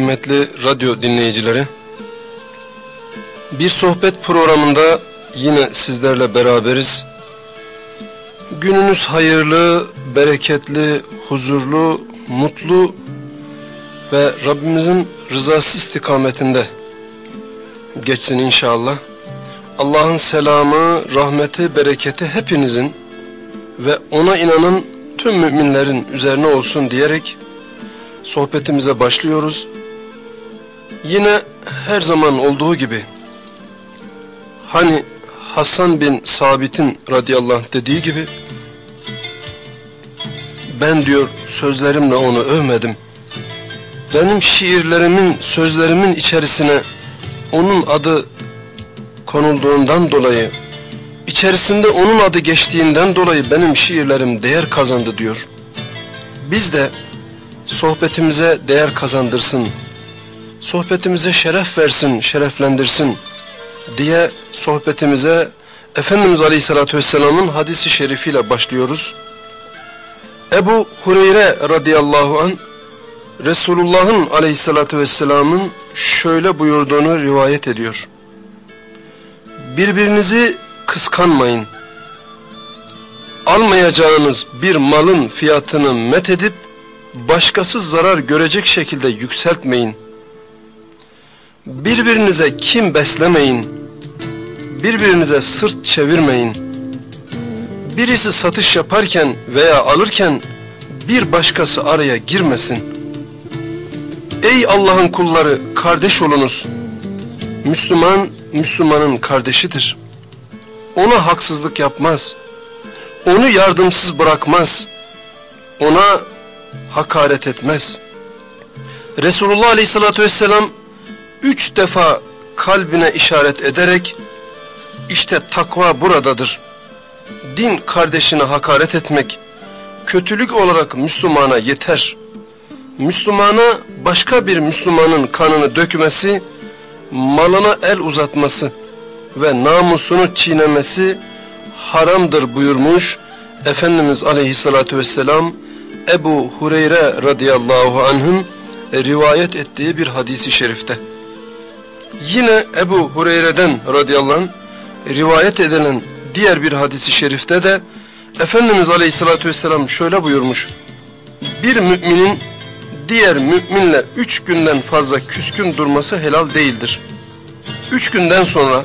Kıymetli radyo dinleyicileri. Bir sohbet programında yine sizlerle beraberiz. Gününüz hayırlı, bereketli, huzurlu, mutlu ve Rabbimizin rızası istikametinde geçsin inşallah. Allah'ın selamı, rahmeti, bereketi hepinizin ve ona inanan tüm müminlerin üzerine olsun diyerek sohbetimize başlıyoruz. Yine her zaman olduğu gibi hani Hasan bin Sabit'in radıyallahu anh dediği gibi ben diyor sözlerimle onu övmedim. Benim şiirlerimin, sözlerimin içerisine onun adı konulduğundan dolayı, içerisinde onun adı geçtiğinden dolayı benim şiirlerim değer kazandı diyor. Biz de sohbetimize değer kazandırsın, sohbetimize şeref versin, şereflendirsin diye sohbetimize Efendimiz Aleyhisselatü Vesselam'ın hadisi şerifiyle başlıyoruz. Ebu Hureyre radıyallahu an Resulullah'ın aleyhissalatü vesselamın şöyle buyurduğunu rivayet ediyor. Birbirinizi kıskanmayın. Almayacağınız bir malın fiyatını met edip başkası zarar görecek şekilde yükseltmeyin. Birbirinize kim beslemeyin. Birbirinize sırt çevirmeyin. Birisi satış yaparken veya alırken bir başkası araya girmesin. Ey Allah'ın kulları kardeş olunuz. Müslüman, Müslümanın kardeşidir. Ona haksızlık yapmaz. Onu yardımsız bırakmaz. Ona hakaret etmez. Resulullah Aleyhisselatü Vesselam üç defa kalbine işaret ederek işte takva buradadır. Din kardeşine hakaret etmek kötülük olarak Müslümana yeter. Müslümana başka bir Müslümanın kanını dökmesi, malına el uzatması ve namusunu çiğnemesi haramdır buyurmuş Efendimiz Aleyhisselatü Vesselam Ebu Hureyre radıyallahu anh'ın rivayet ettiği bir hadisi şerifte. Yine Ebu Hureyre'den radıyallahu anh rivayet edilen diğer bir hadisi şerifte de Efendimiz Aleyhisselatü Vesselam şöyle buyurmuş. Bir müminin diğer müminle üç günden fazla küskün durması helal değildir. Üç günden sonra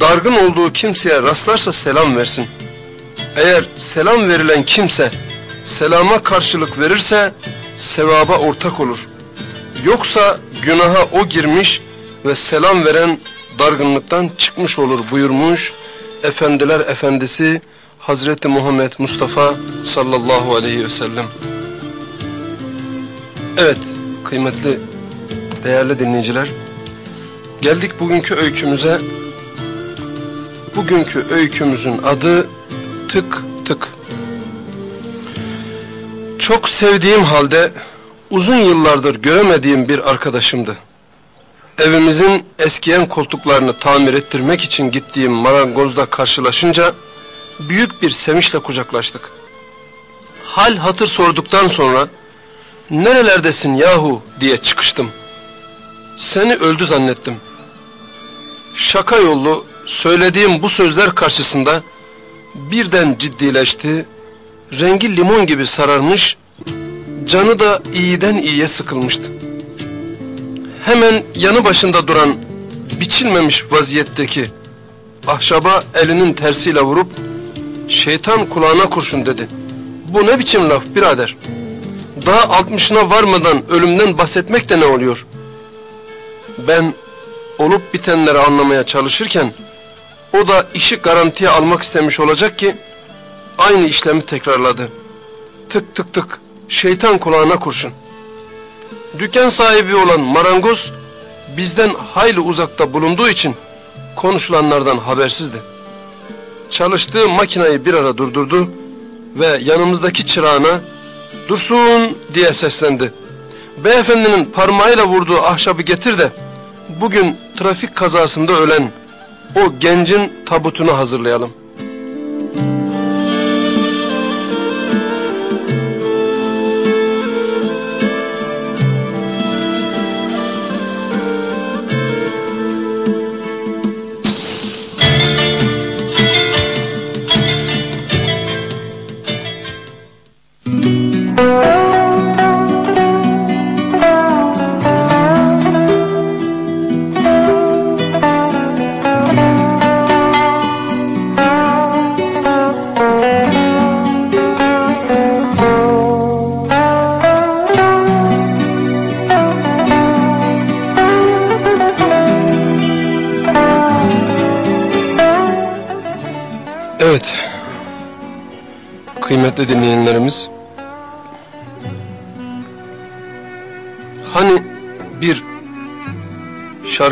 dargın olduğu kimseye rastlarsa selam versin. Eğer selam verilen kimse selama karşılık verirse sevaba ortak olur. Yoksa günaha o girmiş ve selam veren dargınlıktan çıkmış olur buyurmuş Efendiler Efendisi Hazreti Muhammed Mustafa sallallahu aleyhi ve sellem. Evet kıymetli değerli dinleyiciler geldik bugünkü öykümüze. Bugünkü öykümüzün adı Tık Tık. Çok sevdiğim halde uzun yıllardır göremediğim bir arkadaşımdı. Evimizin eskiyen koltuklarını tamir ettirmek için gittiğim marangozda karşılaşınca büyük bir sevinçle kucaklaştık. Hal hatır sorduktan sonra nerelerdesin yahu diye çıkıştım. Seni öldü zannettim. Şaka yollu söylediğim bu sözler karşısında birden ciddileşti, rengi limon gibi sararmış, canı da iyiden iyiye sıkılmıştı. Hemen yanı başında duran biçilmemiş vaziyetteki ahşaba elinin tersiyle vurup şeytan kulağına kurşun dedi. Bu ne biçim laf birader? Daha altmışına varmadan ölümden bahsetmek de ne oluyor? Ben olup bitenleri anlamaya çalışırken o da işi garantiye almak istemiş olacak ki aynı işlemi tekrarladı. Tık tık tık şeytan kulağına kurşun. Dükkan sahibi olan marangoz bizden hayli uzakta bulunduğu için konuşulanlardan habersizdi. Çalıştığı makinayı bir ara durdurdu ve yanımızdaki çırağına dursun diye seslendi. Beyefendinin parmağıyla vurduğu ahşabı getir de bugün trafik kazasında ölen o gencin tabutunu hazırlayalım.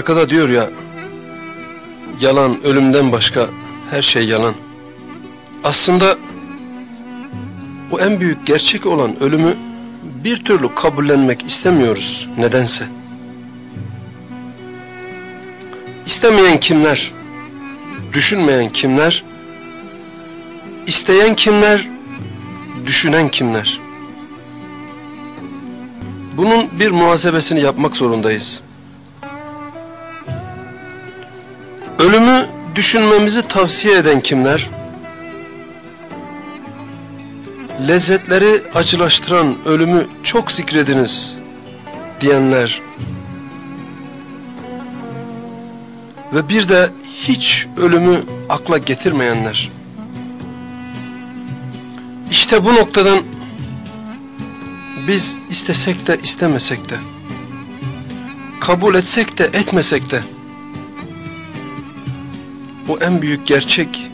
Şarkıda diyor ya yalan ölümden başka her şey yalan. Aslında o en büyük gerçek olan ölümü bir türlü kabullenmek istemiyoruz nedense. İstemeyen kimler? Düşünmeyen kimler? İsteyen kimler? Düşünen kimler? Bunun bir muhasebesini yapmak zorundayız. Düşünmemizi tavsiye eden kimler? Lezzetleri acılaştıran ölümü çok zikrediniz diyenler ve bir de hiç ölümü akla getirmeyenler. İşte bu noktadan biz istesek de istemesek de, kabul etsek de etmesek de, o en büyük gerçek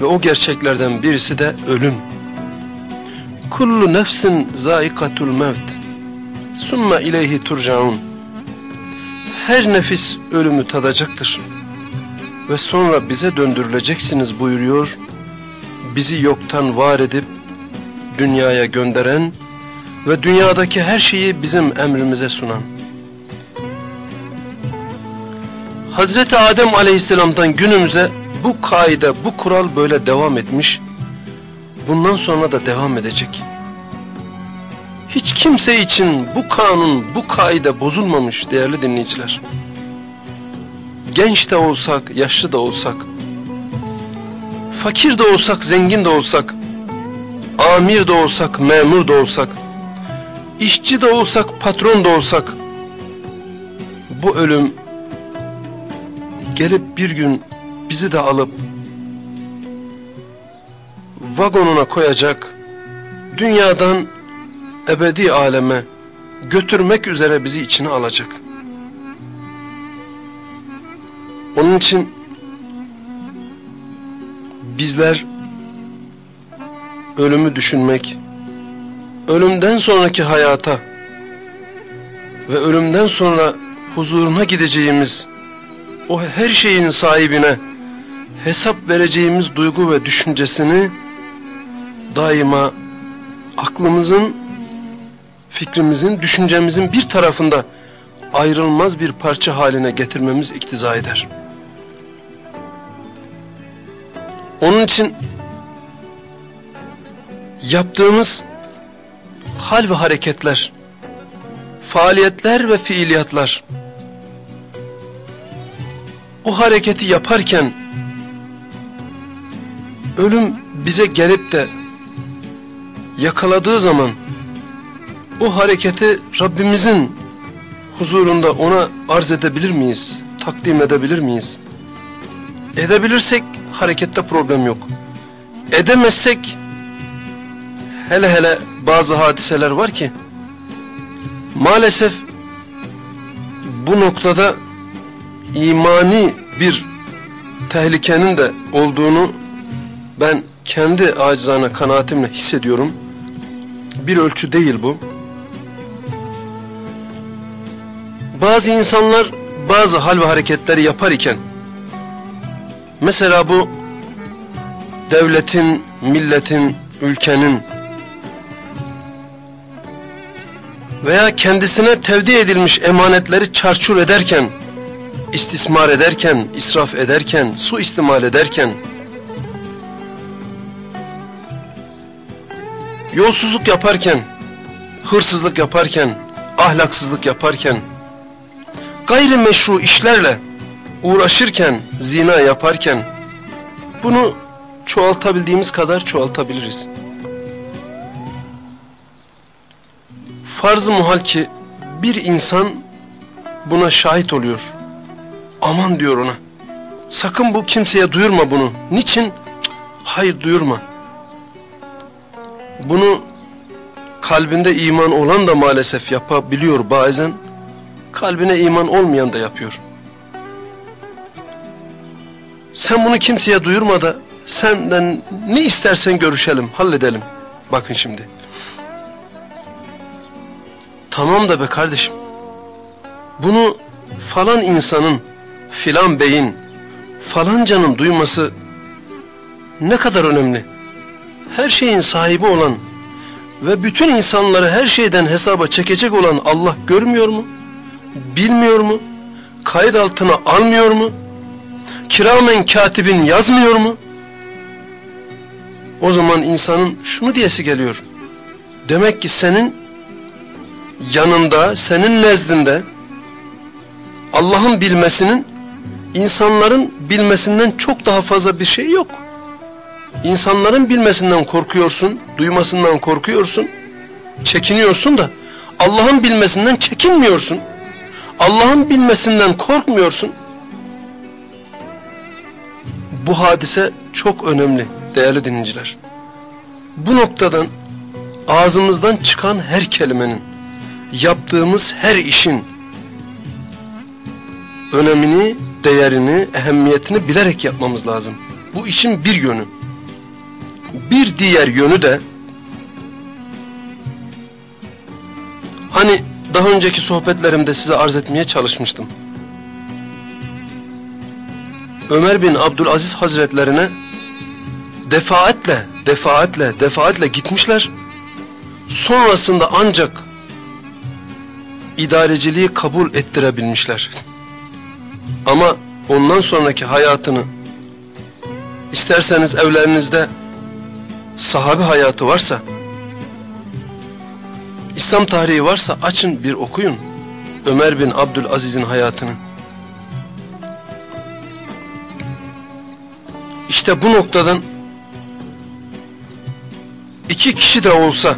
ve o gerçeklerden birisi de ölüm. Kullu nefsin zaikatul mevt, summa ileyhi turcaun. Her nefis ölümü tadacaktır ve sonra bize döndürüleceksiniz buyuruyor. Bizi yoktan var edip dünyaya gönderen ve dünyadaki her şeyi bizim emrimize sunan. Hazreti Adem aleyhisselamdan günümüze bu kaide, bu kural böyle devam etmiş. Bundan sonra da devam edecek. Hiç kimse için bu kanun, bu kaide bozulmamış değerli dinleyiciler. Genç de olsak, yaşlı da olsak, fakir de olsak, zengin de olsak, amir de olsak, memur da olsak, işçi de olsak, patron da olsak, bu ölüm gelip bir gün bizi de alıp vagonuna koyacak, dünyadan ebedi aleme götürmek üzere bizi içine alacak. Onun için bizler ölümü düşünmek, ölümden sonraki hayata ve ölümden sonra huzuruna gideceğimiz o her şeyin sahibine hesap vereceğimiz duygu ve düşüncesini daima aklımızın, fikrimizin, düşüncemizin bir tarafında ayrılmaz bir parça haline getirmemiz iktiza eder. Onun için yaptığımız hal ve hareketler, faaliyetler ve fiiliyatlar, o hareketi yaparken ölüm bize gelip de yakaladığı zaman o hareketi Rabbimizin huzurunda ona arz edebilir miyiz? Takdim edebilir miyiz? Edebilirsek harekette problem yok. Edemezsek hele hele bazı hadiseler var ki maalesef bu noktada imani bir tehlikenin de olduğunu ben kendi acizane kanaatimle hissediyorum. Bir ölçü değil bu. Bazı insanlar bazı hal ve hareketleri yapar iken mesela bu devletin, milletin, ülkenin veya kendisine tevdi edilmiş emanetleri çarçur ederken istismar ederken, israf ederken, su istimal ederken, yolsuzluk yaparken, hırsızlık yaparken, ahlaksızlık yaparken, gayrimeşru işlerle uğraşırken, zina yaparken, bunu çoğaltabildiğimiz kadar çoğaltabiliriz. Farz-ı muhal ki bir insan buna şahit oluyor. Aman diyor ona. Sakın bu kimseye duyurma bunu. Niçin? Hayır duyurma. Bunu kalbinde iman olan da maalesef yapabiliyor bazen. Kalbine iman olmayan da yapıyor. Sen bunu kimseye duyurma da senden ne istersen görüşelim, halledelim. Bakın şimdi. Tamam da be kardeşim. Bunu falan insanın, filan beyin, falancanın duyması ne kadar önemli. Her şeyin sahibi olan ve bütün insanları her şeyden hesaba çekecek olan Allah görmüyor mu? Bilmiyor mu? Kayıt altına almıyor mu? Kiramen katibin yazmıyor mu? O zaman insanın şunu diyesi geliyor. Demek ki senin yanında, senin nezdinde Allah'ın bilmesinin insanların bilmesinden çok daha fazla bir şey yok. İnsanların bilmesinden korkuyorsun, duymasından korkuyorsun, çekiniyorsun da Allah'ın bilmesinden çekinmiyorsun. Allah'ın bilmesinden korkmuyorsun. Bu hadise çok önemli değerli dinleyiciler. Bu noktadan ağzımızdan çıkan her kelimenin, yaptığımız her işin önemini, değerini, ehemmiyetini bilerek yapmamız lazım. Bu işin bir yönü. Bir diğer yönü de hani daha önceki sohbetlerimde size arz etmeye çalışmıştım. Ömer bin Abdülaziz Hazretlerine defaatle, defaatle, defaatle gitmişler. Sonrasında ancak idareciliği kabul ettirebilmişler. Ama ondan sonraki hayatını isterseniz evlerinizde sahabe hayatı varsa İslam tarihi varsa açın bir okuyun Ömer bin Abdülaziz'in hayatını. İşte bu noktadan iki kişi de olsa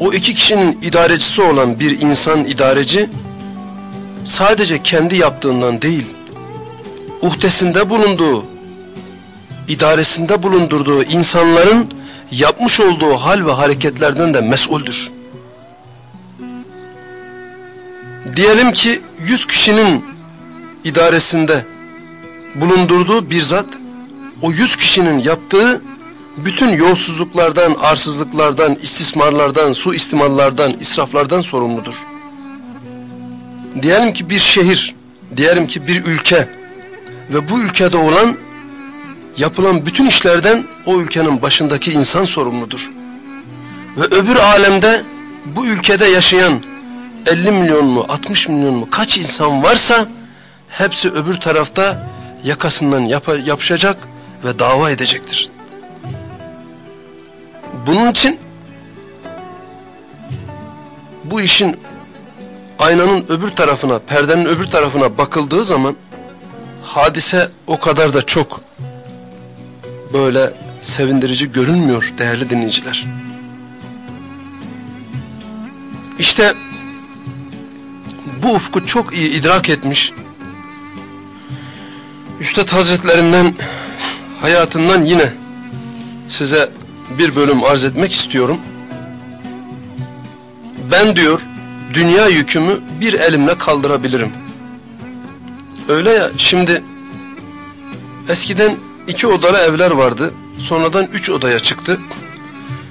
o iki kişinin idarecisi olan bir insan idareci sadece kendi yaptığından değil uhdesinde bulunduğu idaresinde bulundurduğu insanların yapmış olduğu hal ve hareketlerden de mesuldür. Diyelim ki yüz kişinin idaresinde bulundurduğu bir zat o yüz kişinin yaptığı bütün yolsuzluklardan, arsızlıklardan, istismarlardan, su istimallardan, israflardan sorumludur. Diyelim ki bir şehir, diyelim ki bir ülke ve bu ülkede olan yapılan bütün işlerden o ülkenin başındaki insan sorumludur. Ve öbür alemde bu ülkede yaşayan 50 milyon mu 60 milyon mu kaç insan varsa hepsi öbür tarafta yakasından yap yapışacak ve dava edecektir. Bunun için bu işin aynanın öbür tarafına, perdenin öbür tarafına bakıldığı zaman hadise o kadar da çok böyle sevindirici görünmüyor değerli dinleyiciler. İşte bu ufku çok iyi idrak etmiş. Üstad Hazretlerinden hayatından yine size bir bölüm arz etmek istiyorum. Ben diyor dünya yükümü bir elimle kaldırabilirim. Öyle ya şimdi eskiden iki odalı evler vardı. Sonradan üç odaya çıktı.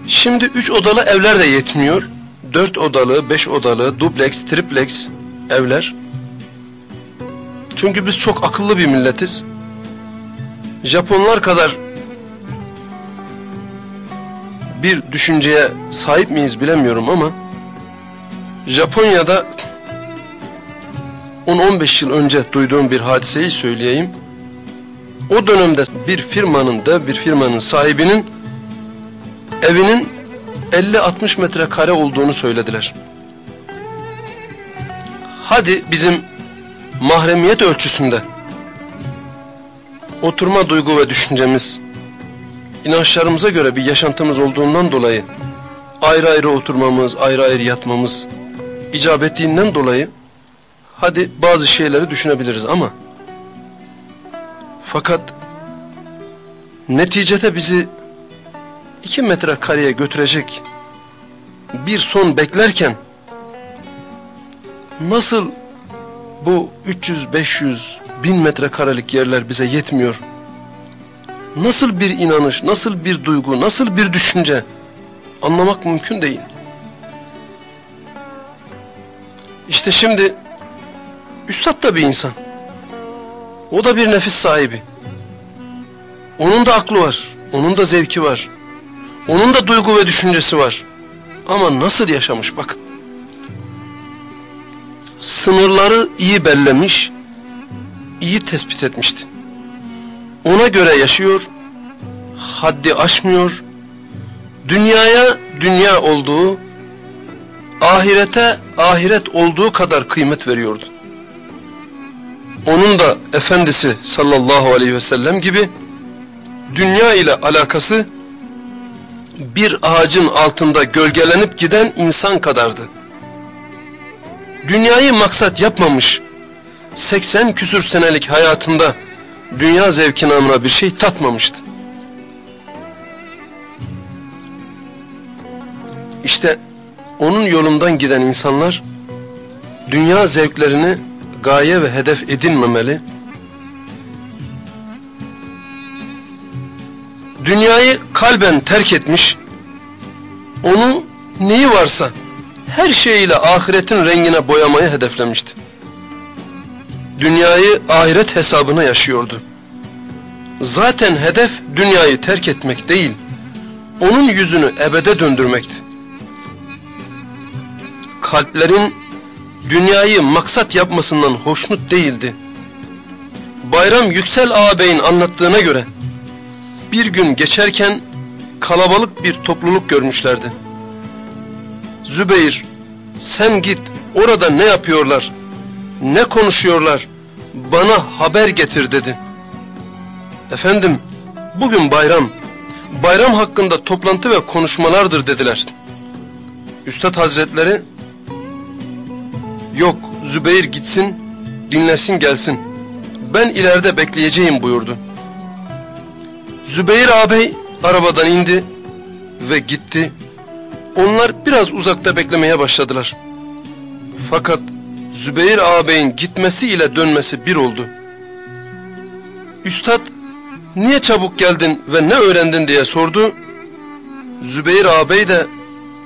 Şimdi üç odalı evler de yetmiyor. Dört odalı, beş odalı, dubleks, triplex evler. Çünkü biz çok akıllı bir milletiz. Japonlar kadar bir düşünceye sahip miyiz bilemiyorum ama Japonya'da 10-15 yıl önce duyduğum bir hadiseyi söyleyeyim. O dönemde bir firmanın da bir firmanın sahibinin evinin 50-60 metrekare olduğunu söylediler. Hadi bizim mahremiyet ölçüsünde oturma duygu ve düşüncemiz inançlarımıza göre bir yaşantımız olduğundan dolayı ayrı ayrı oturmamız, ayrı ayrı yatmamız icap ettiğinden dolayı hadi bazı şeyleri düşünebiliriz ama fakat neticede bizi iki metre kareye götürecek bir son beklerken nasıl bu 300, 500, bin metrekarelik yerler bize yetmiyor nasıl bir inanış, nasıl bir duygu, nasıl bir düşünce anlamak mümkün değil. İşte şimdi Üstad da bir insan. O da bir nefis sahibi. Onun da aklı var, onun da zevki var. Onun da duygu ve düşüncesi var. Ama nasıl yaşamış bak. Sınırları iyi bellemiş, iyi tespit etmişti. Ona göre yaşıyor, haddi aşmıyor, dünyaya dünya olduğu, ahirete ahiret olduğu kadar kıymet veriyordu. Onun da efendisi sallallahu aleyhi ve sellem gibi dünya ile alakası bir ağacın altında gölgelenip giden insan kadardı. Dünyayı maksat yapmamış, 80 küsür senelik hayatında dünya zevki namına bir şey tatmamıştı. İşte onun yolundan giden insanlar dünya zevklerini gaye ve hedef edinmemeli. Dünyayı kalben terk etmiş, onu neyi varsa her şeyiyle ahiretin rengine boyamayı hedeflemişti. Dünyayı ahiret hesabına yaşıyordu. Zaten hedef dünyayı terk etmek değil, onun yüzünü ebede döndürmekti. Kalplerin dünyayı maksat yapmasından hoşnut değildi. Bayram Yüksel ağabeyin anlattığına göre bir gün geçerken kalabalık bir topluluk görmüşlerdi. Zübeyir sen git orada ne yapıyorlar, ne konuşuyorlar bana haber getir dedi. Efendim bugün bayram, bayram hakkında toplantı ve konuşmalardır dediler. Üstad Hazretleri yok Zübeyir gitsin dinlesin gelsin ben ileride bekleyeceğim buyurdu. Zübeyir ağabey arabadan indi ve gitti. Onlar biraz uzakta beklemeye başladılar. Fakat Zübeyir ağabeyin gitmesi ile dönmesi bir oldu. Üstad niye çabuk geldin ve ne öğrendin diye sordu. Zübeyir ağabey de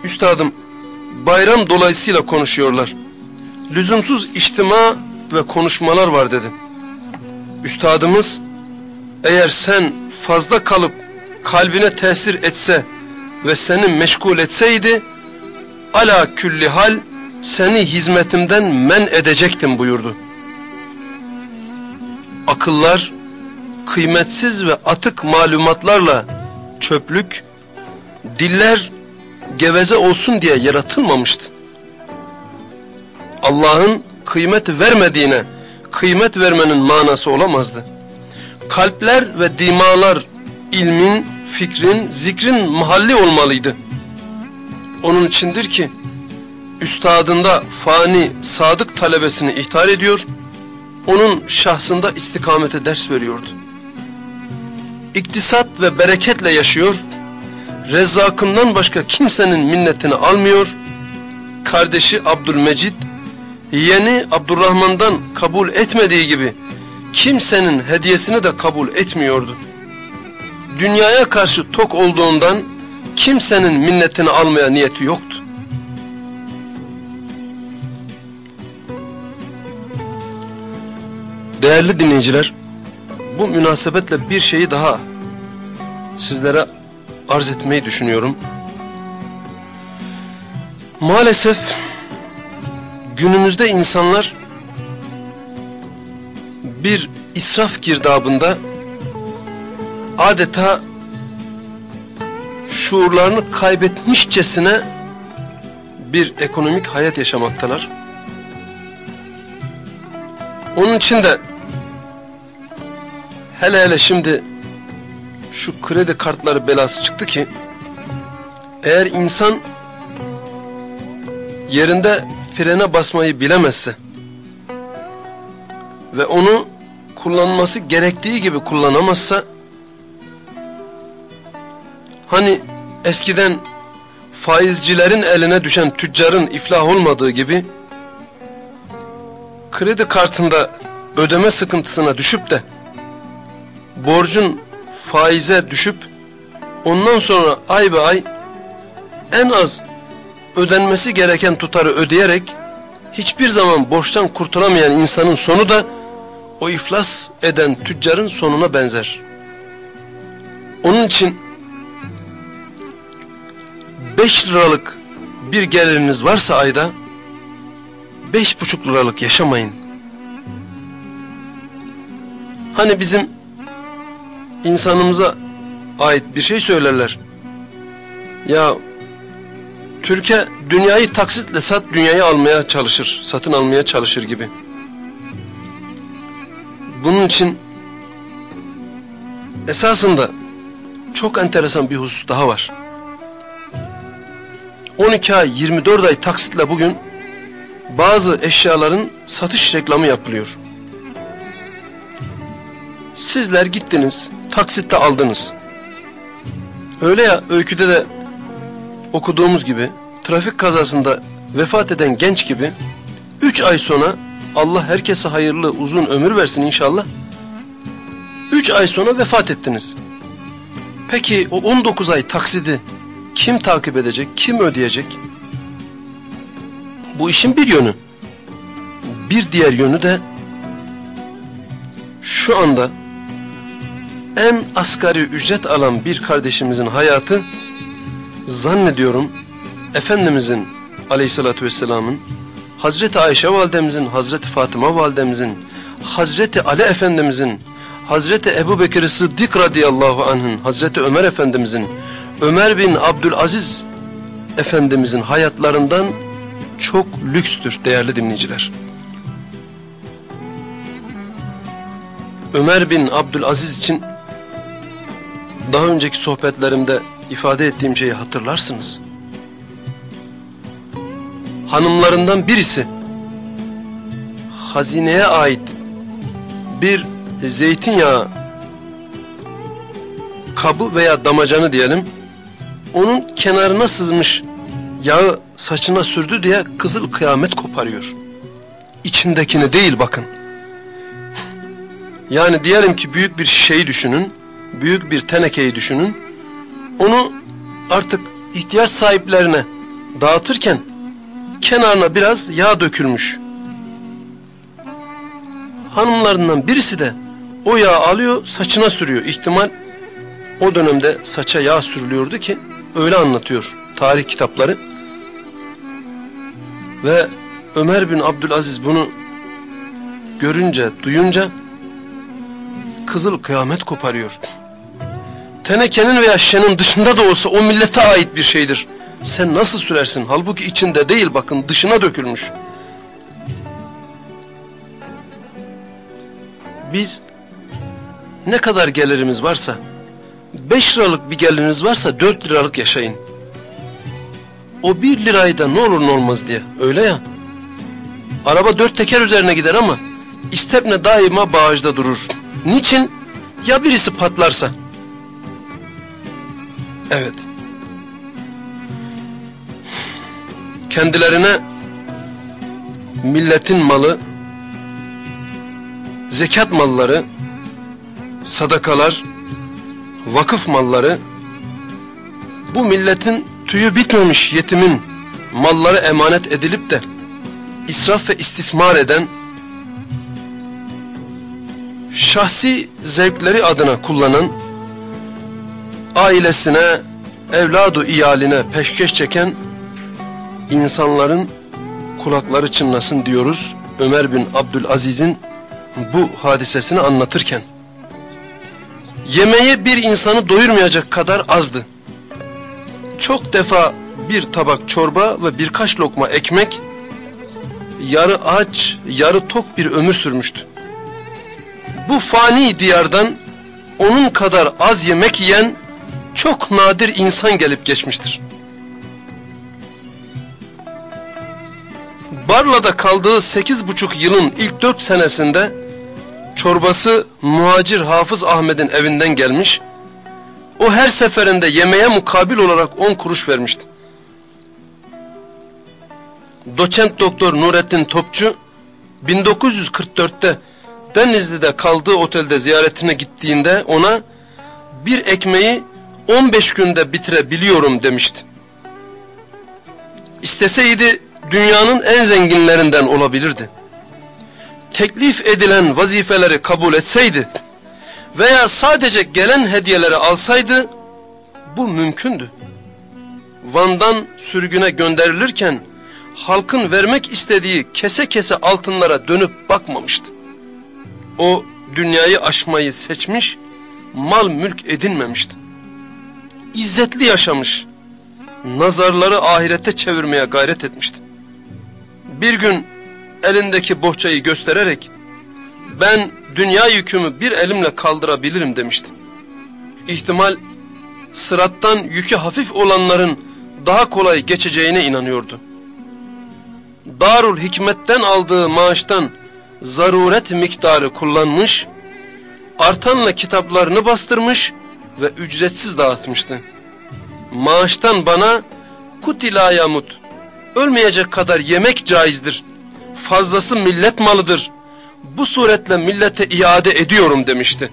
üstadım bayram dolayısıyla konuşuyorlar. Lüzumsuz içtima ve konuşmalar var dedi. Üstadımız eğer sen fazla kalıp kalbine tesir etse ve seni meşgul etseydi ala külli hal seni hizmetimden men edecektim buyurdu. Akıllar kıymetsiz ve atık malumatlarla çöplük, diller geveze olsun diye yaratılmamıştı. Allah'ın kıymet vermediğine kıymet vermenin manası olamazdı. Kalpler ve dimalar ilmin, fikrin, zikrin mahalli olmalıydı. Onun içindir ki üstadında fani, sadık talebesini ihtar ediyor, onun şahsında istikamete ders veriyordu. İktisat ve bereketle yaşıyor, rezzakından başka kimsenin minnetini almıyor, kardeşi Abdülmecid, yeğeni Abdurrahman'dan kabul etmediği gibi kimsenin hediyesini de kabul etmiyordu. Dünyaya karşı tok olduğundan kimsenin minnetini almaya niyeti yoktu. Değerli dinleyiciler, bu münasebetle bir şeyi daha sizlere arz etmeyi düşünüyorum. Maalesef günümüzde insanlar bir israf girdabında adeta şuurlarını kaybetmişçesine bir ekonomik hayat yaşamaktalar. Onun için de hele hele şimdi şu kredi kartları belası çıktı ki eğer insan yerinde frene basmayı bilemezse ve onu kullanması gerektiği gibi kullanamazsa hani eskiden faizcilerin eline düşen tüccarın iflah olmadığı gibi kredi kartında ödeme sıkıntısına düşüp de borcun faize düşüp ondan sonra ay be ay en az ödenmesi gereken tutarı ödeyerek hiçbir zaman borçtan kurtulamayan insanın sonu da o iflas eden tüccarın sonuna benzer. Onun için 5 liralık bir geliriniz varsa ayda beş buçuk liralık yaşamayın. Hani bizim insanımıza ait bir şey söylerler. Ya Türkiye dünyayı taksitle sat, dünyayı almaya çalışır, satın almaya çalışır gibi. Bunun için esasında çok enteresan bir husus daha var. 12 ay 24 ay taksitle bugün bazı eşyaların satış reklamı yapılıyor. Sizler gittiniz, taksitte aldınız. Öyle ya öyküde de okuduğumuz gibi trafik kazasında vefat eden genç gibi 3 ay sonra Allah herkese hayırlı uzun ömür versin inşallah. 3 ay sonra vefat ettiniz. Peki o 19 ay taksidi kim takip edecek, kim ödeyecek? Bu işin bir yönü. Bir diğer yönü de şu anda en asgari ücret alan bir kardeşimizin hayatı zannediyorum Efendimizin aleyhissalatü vesselamın Hazreti Ayşe validemizin, Hazreti Fatıma validemizin, Hazreti Ali Efendimizin, Hazreti Ebu Bekir Sıddık radıyallahu anh'ın, Hazreti Ömer Efendimizin, Ömer bin Abdülaziz Efendimizin hayatlarından çok lükstür değerli dinleyiciler. Ömer bin Abdülaziz için daha önceki sohbetlerimde ifade ettiğim şeyi hatırlarsınız. Hanımlarından birisi hazineye ait bir zeytinyağı kabı veya damacanı diyelim onun kenarına sızmış yağı saçına sürdü diye kızıl kıyamet koparıyor. İçindekini değil bakın. Yani diyelim ki büyük bir şişeyi düşünün, büyük bir tenekeyi düşünün. Onu artık ihtiyaç sahiplerine dağıtırken kenarına biraz yağ dökülmüş. Hanımlarından birisi de o yağı alıyor saçına sürüyor. İhtimal o dönemde saça yağ sürülüyordu ki öyle anlatıyor tarih kitapları. Ve Ömer bin Abdülaziz bunu görünce, duyunca kızıl kıyamet koparıyor. Tenekenin veya şişenin dışında da olsa o millete ait bir şeydir. Sen nasıl sürersin? Halbuki içinde değil bakın dışına dökülmüş. Biz ne kadar gelirimiz varsa 5 liralık bir geliriniz varsa 4 liralık yaşayın. O 1 lirayı da ne olur ne olmaz diye öyle ya. Araba dört teker üzerine gider ama istepne daima bağışta durur. Niçin? Ya birisi patlarsa? Evet. Kendilerine milletin malı, zekat malları, sadakalar, vakıf malları, bu milletin tüyü bitmemiş yetimin malları emanet edilip de israf ve istismar eden, şahsi zevkleri adına kullanan, ailesine, evladu iyaline peşkeş çeken insanların kulakları çınlasın diyoruz Ömer bin Abdülaziz'in bu hadisesini anlatırken. Yemeği bir insanı doyurmayacak kadar azdı. Çok defa bir tabak çorba ve birkaç lokma ekmek yarı aç, yarı tok bir ömür sürmüştü. Bu fani diyardan onun kadar az yemek yiyen çok nadir insan gelip geçmiştir. Barla'da kaldığı sekiz buçuk yılın ilk dört senesinde çorbası muhacir Hafız Ahmet'in evinden gelmiş. O her seferinde yemeğe mukabil olarak on kuruş vermişti. Doçent doktor Nurettin Topçu 1944'te Denizli'de kaldığı otelde ziyaretine gittiğinde ona bir ekmeği 15 günde bitirebiliyorum demişti. İsteseydi dünyanın en zenginlerinden olabilirdi. Teklif edilen vazifeleri kabul etseydi veya sadece gelen hediyeleri alsaydı bu mümkündü. Van'dan sürgüne gönderilirken halkın vermek istediği kese kese altınlara dönüp bakmamıştı. O dünyayı aşmayı seçmiş, mal mülk edinmemişti. İzzetli yaşamış, nazarları ahirete çevirmeye gayret etmişti. Bir gün elindeki bohçayı göstererek ben dünya yükümü bir elimle kaldırabilirim demişti. İhtimal sırattan yükü hafif olanların daha kolay geçeceğine inanıyordu. Darul Hikmet'ten aldığı maaştan zaruret miktarı kullanmış, artanla kitaplarını bastırmış ve ücretsiz dağıtmıştı. Maaştan bana kutila yamut, ölmeyecek kadar yemek caizdir, fazlası millet malıdır, bu suretle millete iade ediyorum demişti.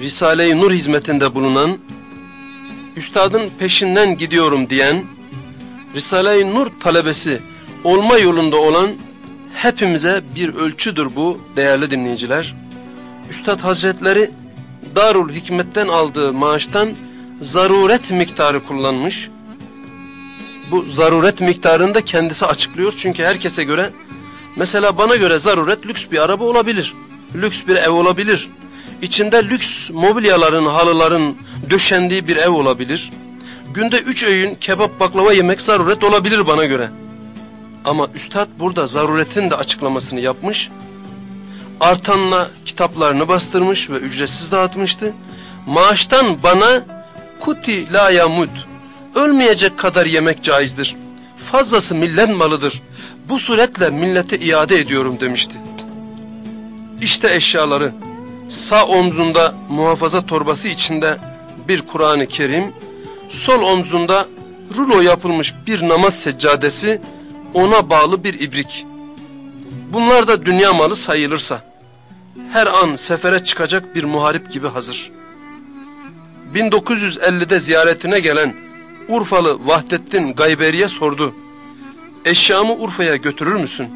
Risale-i Nur hizmetinde bulunan, üstadın peşinden gidiyorum diyen, Risale-i Nur talebesi olma yolunda olan hepimize bir ölçüdür bu değerli dinleyiciler. Üstad Hazretleri Darul Hikmet'ten aldığı maaştan zaruret miktarı kullanmış. Bu zaruret miktarını da kendisi açıklıyor çünkü herkese göre mesela bana göre zaruret lüks bir araba olabilir. Lüks bir ev olabilir. İçinde lüks mobilyaların, halıların döşendiği bir ev olabilir. Günde üç öğün kebap baklava yemek zaruret olabilir bana göre. Ama üstad burada zaruretin de açıklamasını yapmış. Artanla kitaplarını bastırmış ve ücretsiz dağıtmıştı. Maaştan bana kuti la yamud ölmeyecek kadar yemek caizdir. Fazlası millet malıdır. Bu suretle millete iade ediyorum demişti. İşte eşyaları sağ omzunda muhafaza torbası içinde bir Kur'an-ı Kerim, sol omzunda rulo yapılmış bir namaz seccadesi, ona bağlı bir ibrik. Bunlar da dünya malı sayılırsa, her an sefere çıkacak bir muharip gibi hazır. 1950'de ziyaretine gelen Urfalı Vahdettin Gayberi'ye sordu. Eşyamı Urfa'ya götürür müsün?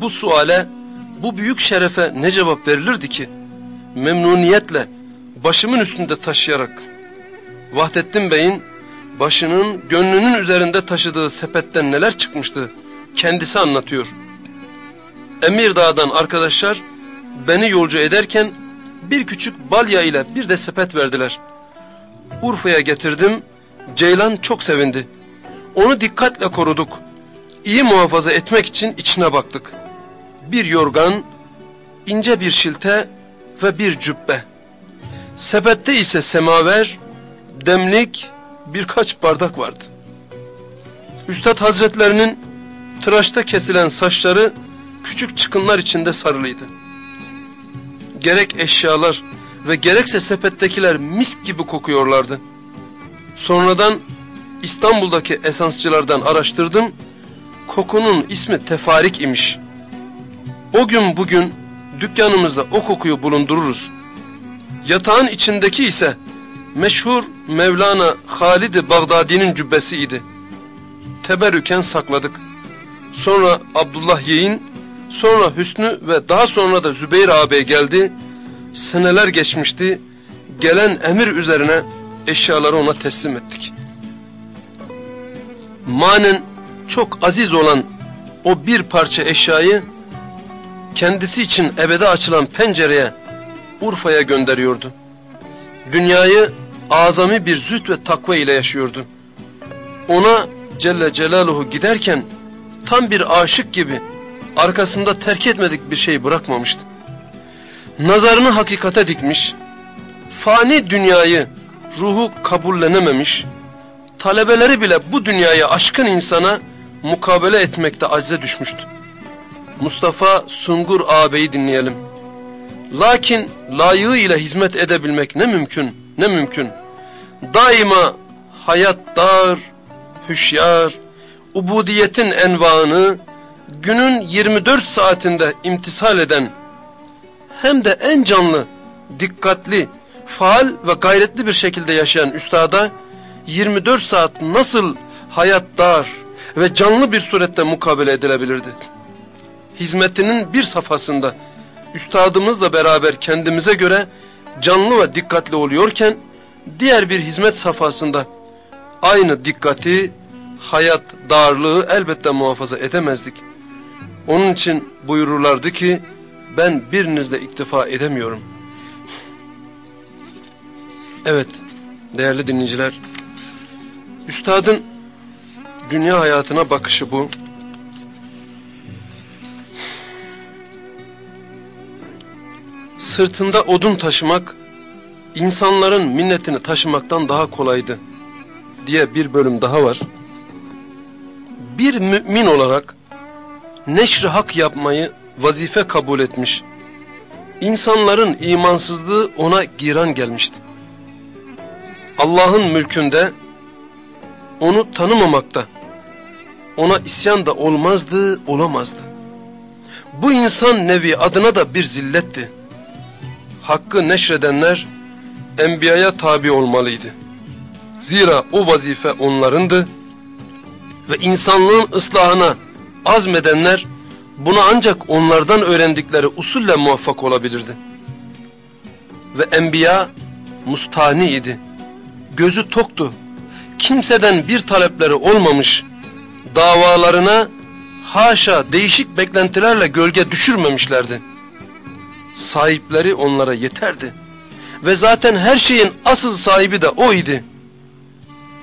Bu suale, bu büyük şerefe ne cevap verilirdi ki? Memnuniyetle, başımın üstünde taşıyarak, Vahdettin Bey'in başının gönlünün üzerinde taşıdığı sepetten neler çıkmıştı kendisi anlatıyor. Emir Dağ'dan arkadaşlar beni yolcu ederken bir küçük balya ile bir de sepet verdiler. Urfa'ya getirdim. Ceylan çok sevindi. Onu dikkatle koruduk. İyi muhafaza etmek için içine baktık. Bir yorgan, ince bir şilte ve bir cübbe. Sepette ise semaver, demlik, birkaç bardak vardı. Üstad Hazretlerinin tıraşta kesilen saçları küçük çıkınlar içinde sarılıydı. Gerek eşyalar ve gerekse sepettekiler misk gibi kokuyorlardı. Sonradan İstanbul'daki esansçılardan araştırdım. Kokunun ismi tefarik imiş. O gün bugün dükkanımızda o kokuyu bulundururuz. Yatağın içindeki ise meşhur Mevlana Halid-i Bağdadi'nin cübbesiydi. Teberrüken sakladık. Sonra Abdullah Yeğin, sonra Hüsnü ve daha sonra da Zübeyir ağabey geldi. Seneler geçmişti. Gelen emir üzerine eşyaları ona teslim ettik. Manen çok aziz olan o bir parça eşyayı kendisi için ebede açılan pencereye Urfa'ya gönderiyordu. Dünyayı azami bir züht ve takva ile yaşıyordu. Ona Celle Celaluhu giderken tam bir aşık gibi arkasında terk etmedik bir şey bırakmamıştı. Nazarını hakikate dikmiş, fani dünyayı ruhu kabullenememiş, talebeleri bile bu dünyaya aşkın insana mukabele etmekte acize düşmüştü. Mustafa Sungur ağabeyi dinleyelim. Lakin layığı ile hizmet edebilmek ne mümkün, ne mümkün. Daima hayat dar, hüşyar, ubudiyetin envaını günün 24 saatinde imtisal eden, hem de en canlı, dikkatli, faal ve gayretli bir şekilde yaşayan üstada 24 saat nasıl hayat dar ve canlı bir surette mukabele edilebilirdi? Hizmetinin bir safhasında üstadımızla beraber kendimize göre canlı ve dikkatli oluyorken diğer bir hizmet safhasında aynı dikkati, hayat darlığı elbette muhafaza edemezdik. Onun için buyururlardı ki ben birinizle iktifa edemiyorum. Evet değerli dinleyiciler, üstadın dünya hayatına bakışı bu. Sırtında odun taşımak, insanların minnetini taşımaktan daha kolaydı diye bir bölüm daha var. Bir mümin olarak neşri hak yapmayı vazife kabul etmiş. İnsanların imansızlığı ona giran gelmişti. Allah'ın mülkünde onu tanımamakta, ona isyan da olmazdı, olamazdı. Bu insan nevi adına da bir zilletti. Hakkı neşredenler enbiyaya tabi olmalıydı. Zira o vazife onlarındı ve insanlığın ıslahına azmedenler buna ancak onlardan öğrendikleri usulle muvaffak olabilirdi. Ve enbiya mustani idi. Gözü toktu. Kimseden bir talepleri olmamış. Davalarına haşa değişik beklentilerle gölge düşürmemişlerdi. Sahipleri onlara yeterdi. Ve zaten her şeyin asıl sahibi de o idi.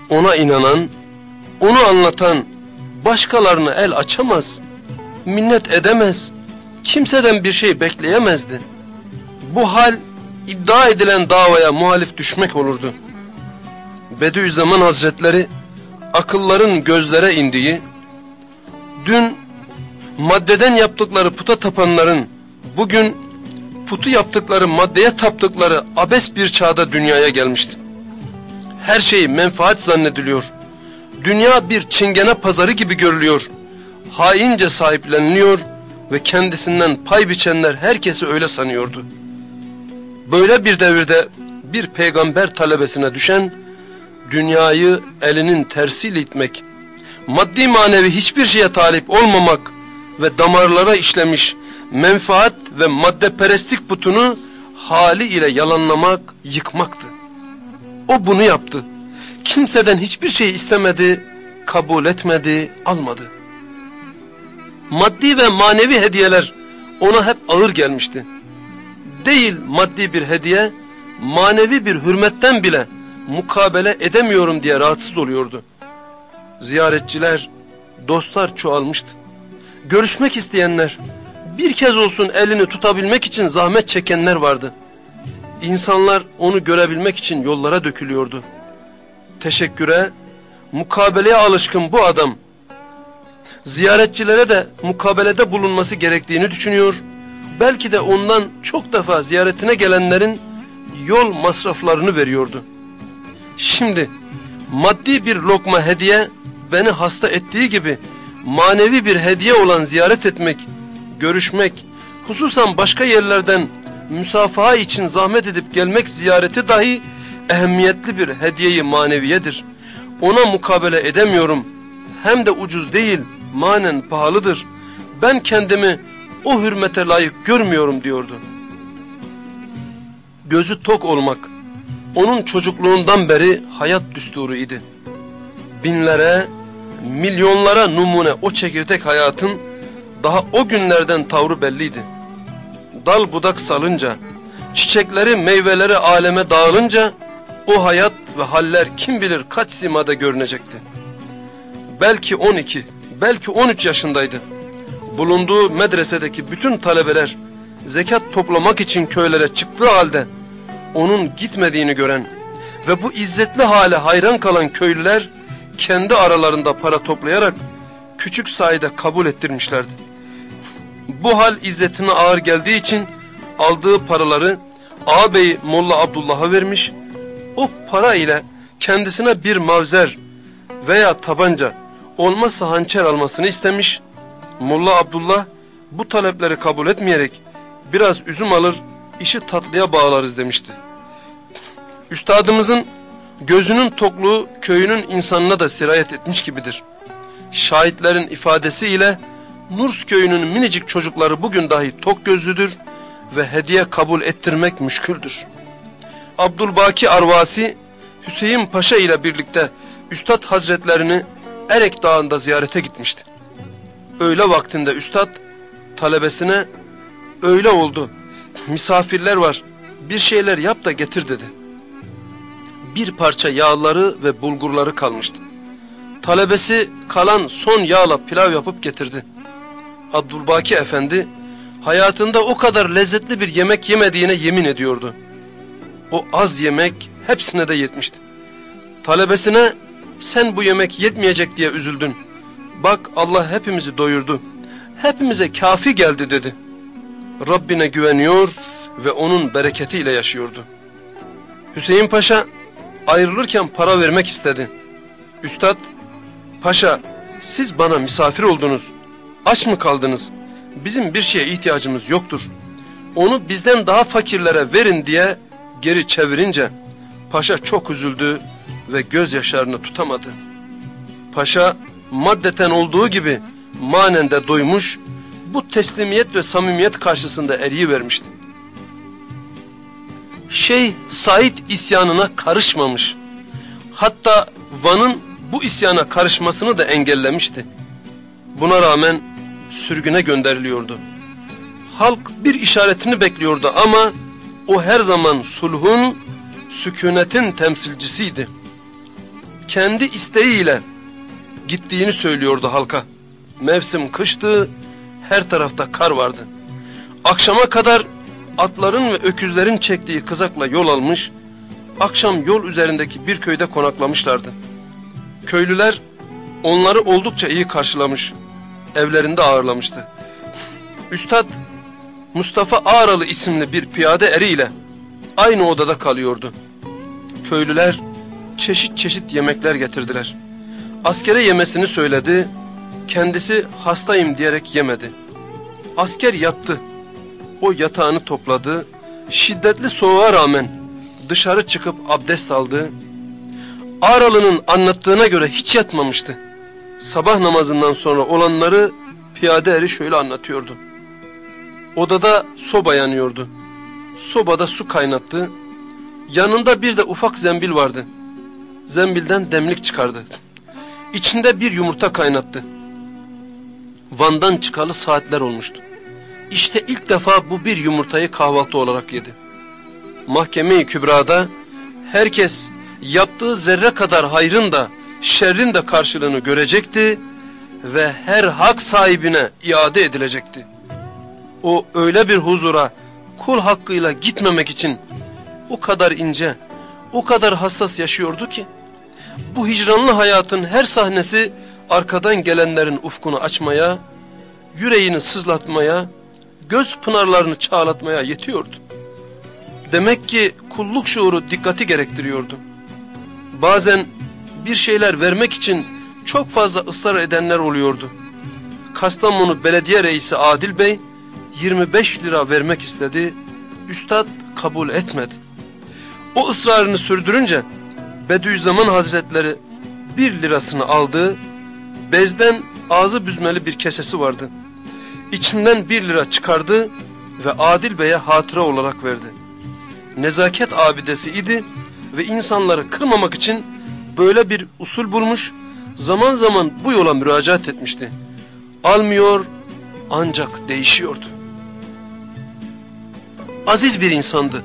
Ona inanan, onu anlatan başkalarına el açamaz, minnet edemez, kimseden bir şey bekleyemezdi. Bu hal iddia edilen davaya muhalif düşmek olurdu. Bediüzzaman Hazretleri akılların gözlere indiği, dün maddeden yaptıkları puta tapanların bugün putu yaptıkları maddeye taptıkları abes bir çağda dünyaya gelmişti. Her şey menfaat zannediliyor. Dünya bir çingene pazarı gibi görülüyor. Haince sahipleniliyor ve kendisinden pay biçenler herkesi öyle sanıyordu. Böyle bir devirde bir peygamber talebesine düşen dünyayı elinin tersiyle itmek, maddi manevi hiçbir şeye talip olmamak ve damarlara işlemiş menfaat ve maddeperestlik putunu hali ile yalanlamak, yıkmaktı. O bunu yaptı. Kimseden hiçbir şey istemedi, kabul etmedi, almadı. Maddi ve manevi hediyeler ona hep ağır gelmişti. Değil maddi bir hediye, manevi bir hürmetten bile mukabele edemiyorum diye rahatsız oluyordu. Ziyaretçiler, dostlar çoğalmıştı. Görüşmek isteyenler, bir kez olsun elini tutabilmek için zahmet çekenler vardı. İnsanlar onu görebilmek için yollara dökülüyordu. Teşekküre, mukabeleye alışkın bu adam, ziyaretçilere de mukabelede bulunması gerektiğini düşünüyor, belki de ondan çok defa ziyaretine gelenlerin yol masraflarını veriyordu. Şimdi maddi bir lokma hediye beni hasta ettiği gibi manevi bir hediye olan ziyaret etmek, görüşmek, hususan başka yerlerden müsafaha için zahmet edip gelmek ziyareti dahi ehemmiyetli bir hediyeyi maneviyedir. Ona mukabele edemiyorum. Hem de ucuz değil, manen pahalıdır. Ben kendimi o hürmete layık görmüyorum diyordu. Gözü tok olmak, onun çocukluğundan beri hayat düsturu idi. Binlere, milyonlara numune o çekirdek hayatın daha o günlerden tavrı belliydi. Dal budak salınca, çiçekleri meyveleri aleme dağılınca o hayat ve haller kim bilir kaç simada görünecekti. Belki 12, belki 13 yaşındaydı. Bulunduğu medresedeki bütün talebeler zekat toplamak için köylere çıktığı halde onun gitmediğini gören ve bu izzetli hale hayran kalan köylüler kendi aralarında para toplayarak küçük sayıda kabul ettirmişlerdi. Bu hal izzetine ağır geldiği için aldığı paraları ağabey Molla Abdullah'a vermiş, o para ile kendisine bir mavzer veya tabanca olmazsa hançer almasını istemiş. Molla Abdullah bu talepleri kabul etmeyerek biraz üzüm alır işi tatlıya bağlarız demişti. Üstadımızın gözünün tokluğu köyünün insanına da sirayet etmiş gibidir. Şahitlerin ifadesiyle Nurs köyünün minicik çocukları bugün dahi tok gözlüdür ve hediye kabul ettirmek müşküldür. Abdülbaki Arvasi Hüseyin Paşa ile birlikte Üstad Hazretlerini Erek Dağı'nda ziyarete gitmişti. Öğle vaktinde Üstad talebesine öyle oldu misafirler var bir şeyler yap da getir dedi. Bir parça yağları ve bulgurları kalmıştı. Talebesi kalan son yağla pilav yapıp getirdi. Abdülbaki Efendi hayatında o kadar lezzetli bir yemek yemediğine yemin ediyordu. O az yemek hepsine de yetmişti. Talebesine sen bu yemek yetmeyecek diye üzüldün. Bak Allah hepimizi doyurdu. Hepimize kafi geldi dedi. Rabbine güveniyor ve onun bereketiyle yaşıyordu. Hüseyin Paşa ayrılırken para vermek istedi. Üstad, paşa siz bana misafir oldunuz, aç mı kaldınız, bizim bir şeye ihtiyacımız yoktur. Onu bizden daha fakirlere verin diye geri çevirince paşa çok üzüldü ve gözyaşlarını tutamadı. Paşa maddeten olduğu gibi manen de doymuş, bu teslimiyet ve samimiyet karşısında eriyi vermişti. Şeyh Said isyanına karışmamış. Hatta Van'ın bu isyana karışmasını da engellemişti. Buna rağmen sürgüne gönderiliyordu. Halk bir işaretini bekliyordu ama o her zaman sulhun, sükunetin temsilcisiydi. Kendi isteğiyle gittiğini söylüyordu halka. Mevsim kıştı, her tarafta kar vardı. Akşama kadar atların ve öküzlerin çektiği kızakla yol almış, akşam yol üzerindeki bir köyde konaklamışlardı. Köylüler onları oldukça iyi karşılamış, evlerinde ağırlamıştı. Üstad Mustafa Ağralı isimli bir piyade eriyle aynı odada kalıyordu. Köylüler çeşit çeşit yemekler getirdiler. Askere yemesini söyledi, kendisi hastayım diyerek yemedi. Asker yattı. O yatağını topladı. Şiddetli soğuğa rağmen dışarı çıkıp abdest aldı. Ağralı'nın anlattığına göre hiç yatmamıştı. Sabah namazından sonra olanları piyade eri şöyle anlatıyordu. Odada soba yanıyordu. Sobada su kaynattı. Yanında bir de ufak zembil vardı. Zembilden demlik çıkardı. İçinde bir yumurta kaynattı. Van'dan çıkalı saatler olmuştu. İşte ilk defa bu bir yumurtayı kahvaltı olarak yedi. Mahkeme-i Kübra'da herkes yaptığı zerre kadar hayrın da şerrin de karşılığını görecekti ve her hak sahibine iade edilecekti. O öyle bir huzura kul hakkıyla gitmemek için o kadar ince, o kadar hassas yaşıyordu ki bu hicranlı hayatın her sahnesi arkadan gelenlerin ufkunu açmaya, yüreğini sızlatmaya, göz pınarlarını çağlatmaya yetiyordu. Demek ki kulluk şuuru dikkati gerektiriyordu. Bazen bir şeyler vermek için çok fazla ısrar edenler oluyordu. Kastamonu Belediye Reisi Adil Bey 25 lira vermek istedi, üstad kabul etmedi. O ısrarını sürdürünce Bediüzzaman Hazretleri bir lirasını aldı, bezden ağzı büzmeli bir kesesi vardı. İçinden bir lira çıkardı ve Adil Bey'e hatıra olarak verdi. Nezaket abidesi idi ve insanları kırmamak için böyle bir usul bulmuş, zaman zaman bu yola müracaat etmişti. Almıyor ancak değişiyordu. Aziz bir insandı.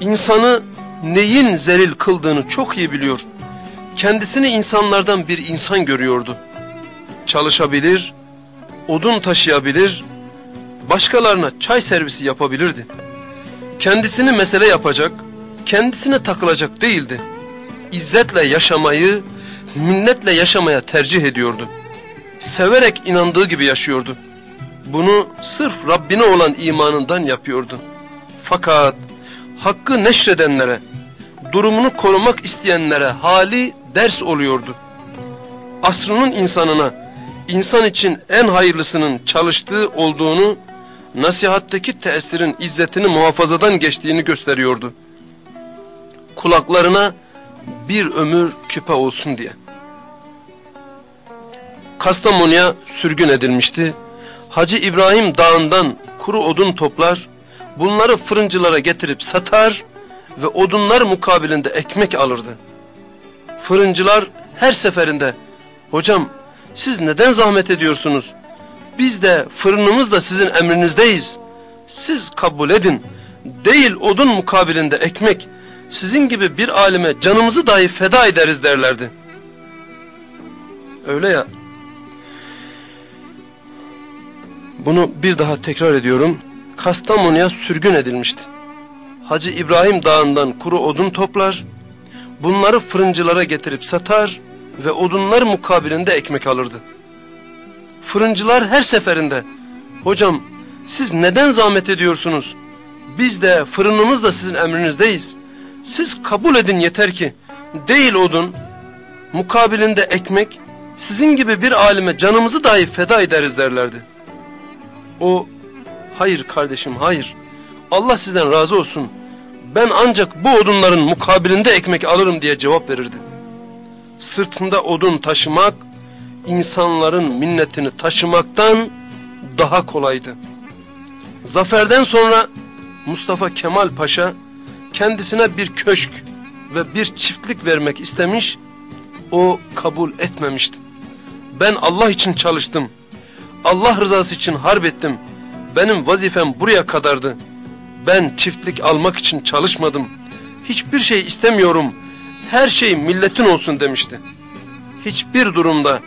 İnsanı neyin zelil kıldığını çok iyi biliyor. Kendisini insanlardan bir insan görüyordu. Çalışabilir, odun taşıyabilir, başkalarına çay servisi yapabilirdi. Kendisini mesele yapacak, kendisine takılacak değildi. İzzetle yaşamayı, minnetle yaşamaya tercih ediyordu. Severek inandığı gibi yaşıyordu. Bunu sırf Rabbine olan imanından yapıyordu. Fakat hakkı neşredenlere, durumunu korumak isteyenlere hali ders oluyordu. Asrının insanına insan için en hayırlısının çalıştığı olduğunu nasihatteki tesirin izzetini muhafazadan geçtiğini gösteriyordu. Kulaklarına bir ömür küpe olsun diye. Kastamonu'ya sürgün edilmişti. Hacı İbrahim dağından kuru odun toplar, bunları fırıncılara getirip satar ve odunlar mukabilinde ekmek alırdı. Fırıncılar her seferinde, hocam siz neden zahmet ediyorsunuz? Biz de fırınımız da sizin emrinizdeyiz. Siz kabul edin. Değil odun mukabilinde ekmek, sizin gibi bir alime canımızı dahi feda ederiz derlerdi. Öyle ya. Bunu bir daha tekrar ediyorum. Kastamonu'ya sürgün edilmişti. Hacı İbrahim Dağı'ndan kuru odun toplar, bunları fırıncılara getirip satar ve odunlar mukabilinde ekmek alırdı. Fırıncılar her seferinde, hocam siz neden zahmet ediyorsunuz? Biz de fırınımız da sizin emrinizdeyiz. Siz kabul edin yeter ki, değil odun, mukabilinde ekmek, sizin gibi bir alime canımızı dahi feda ederiz derlerdi. O, hayır kardeşim hayır, Allah sizden razı olsun, ben ancak bu odunların mukabilinde ekmek alırım diye cevap verirdi. Sırtında odun taşımak, insanların minnetini taşımaktan daha kolaydı. Zaferden sonra Mustafa Kemal Paşa kendisine bir köşk ve bir çiftlik vermek istemiş, o kabul etmemişti. Ben Allah için çalıştım, Allah rızası için harp ettim, benim vazifem buraya kadardı. Ben çiftlik almak için çalışmadım, hiçbir şey istemiyorum, her şey milletin olsun demişti. Hiçbir durumda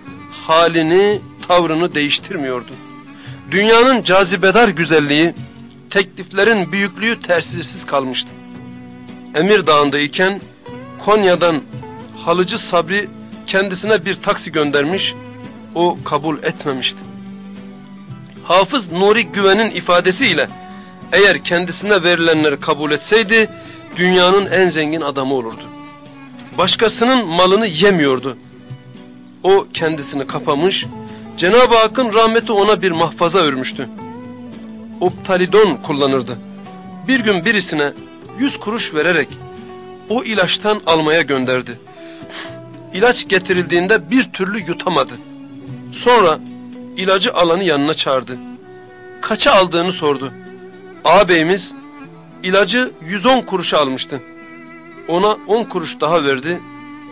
halini, tavrını değiştirmiyordu. Dünyanın cazibedar güzelliği, tekliflerin büyüklüğü tersizsiz kalmıştı. Emir Dağı'ndayken Konya'dan halıcı Sabri kendisine bir taksi göndermiş, o kabul etmemişti. Hafız Nuri Güven'in ifadesiyle eğer kendisine verilenleri kabul etseydi dünyanın en zengin adamı olurdu. Başkasının malını yemiyordu. O kendisini kapamış, Cenab-ı Hakk'ın rahmeti ona bir mahfaza örmüştü. Optalidon kullanırdı. Bir gün birisine yüz kuruş vererek o ilaçtan almaya gönderdi. İlaç getirildiğinde bir türlü yutamadı. Sonra ilacı alanı yanına çağırdı. Kaça aldığını sordu. Ağabeyimiz ilacı 110 kuruşa almıştı. Ona 10 kuruş daha verdi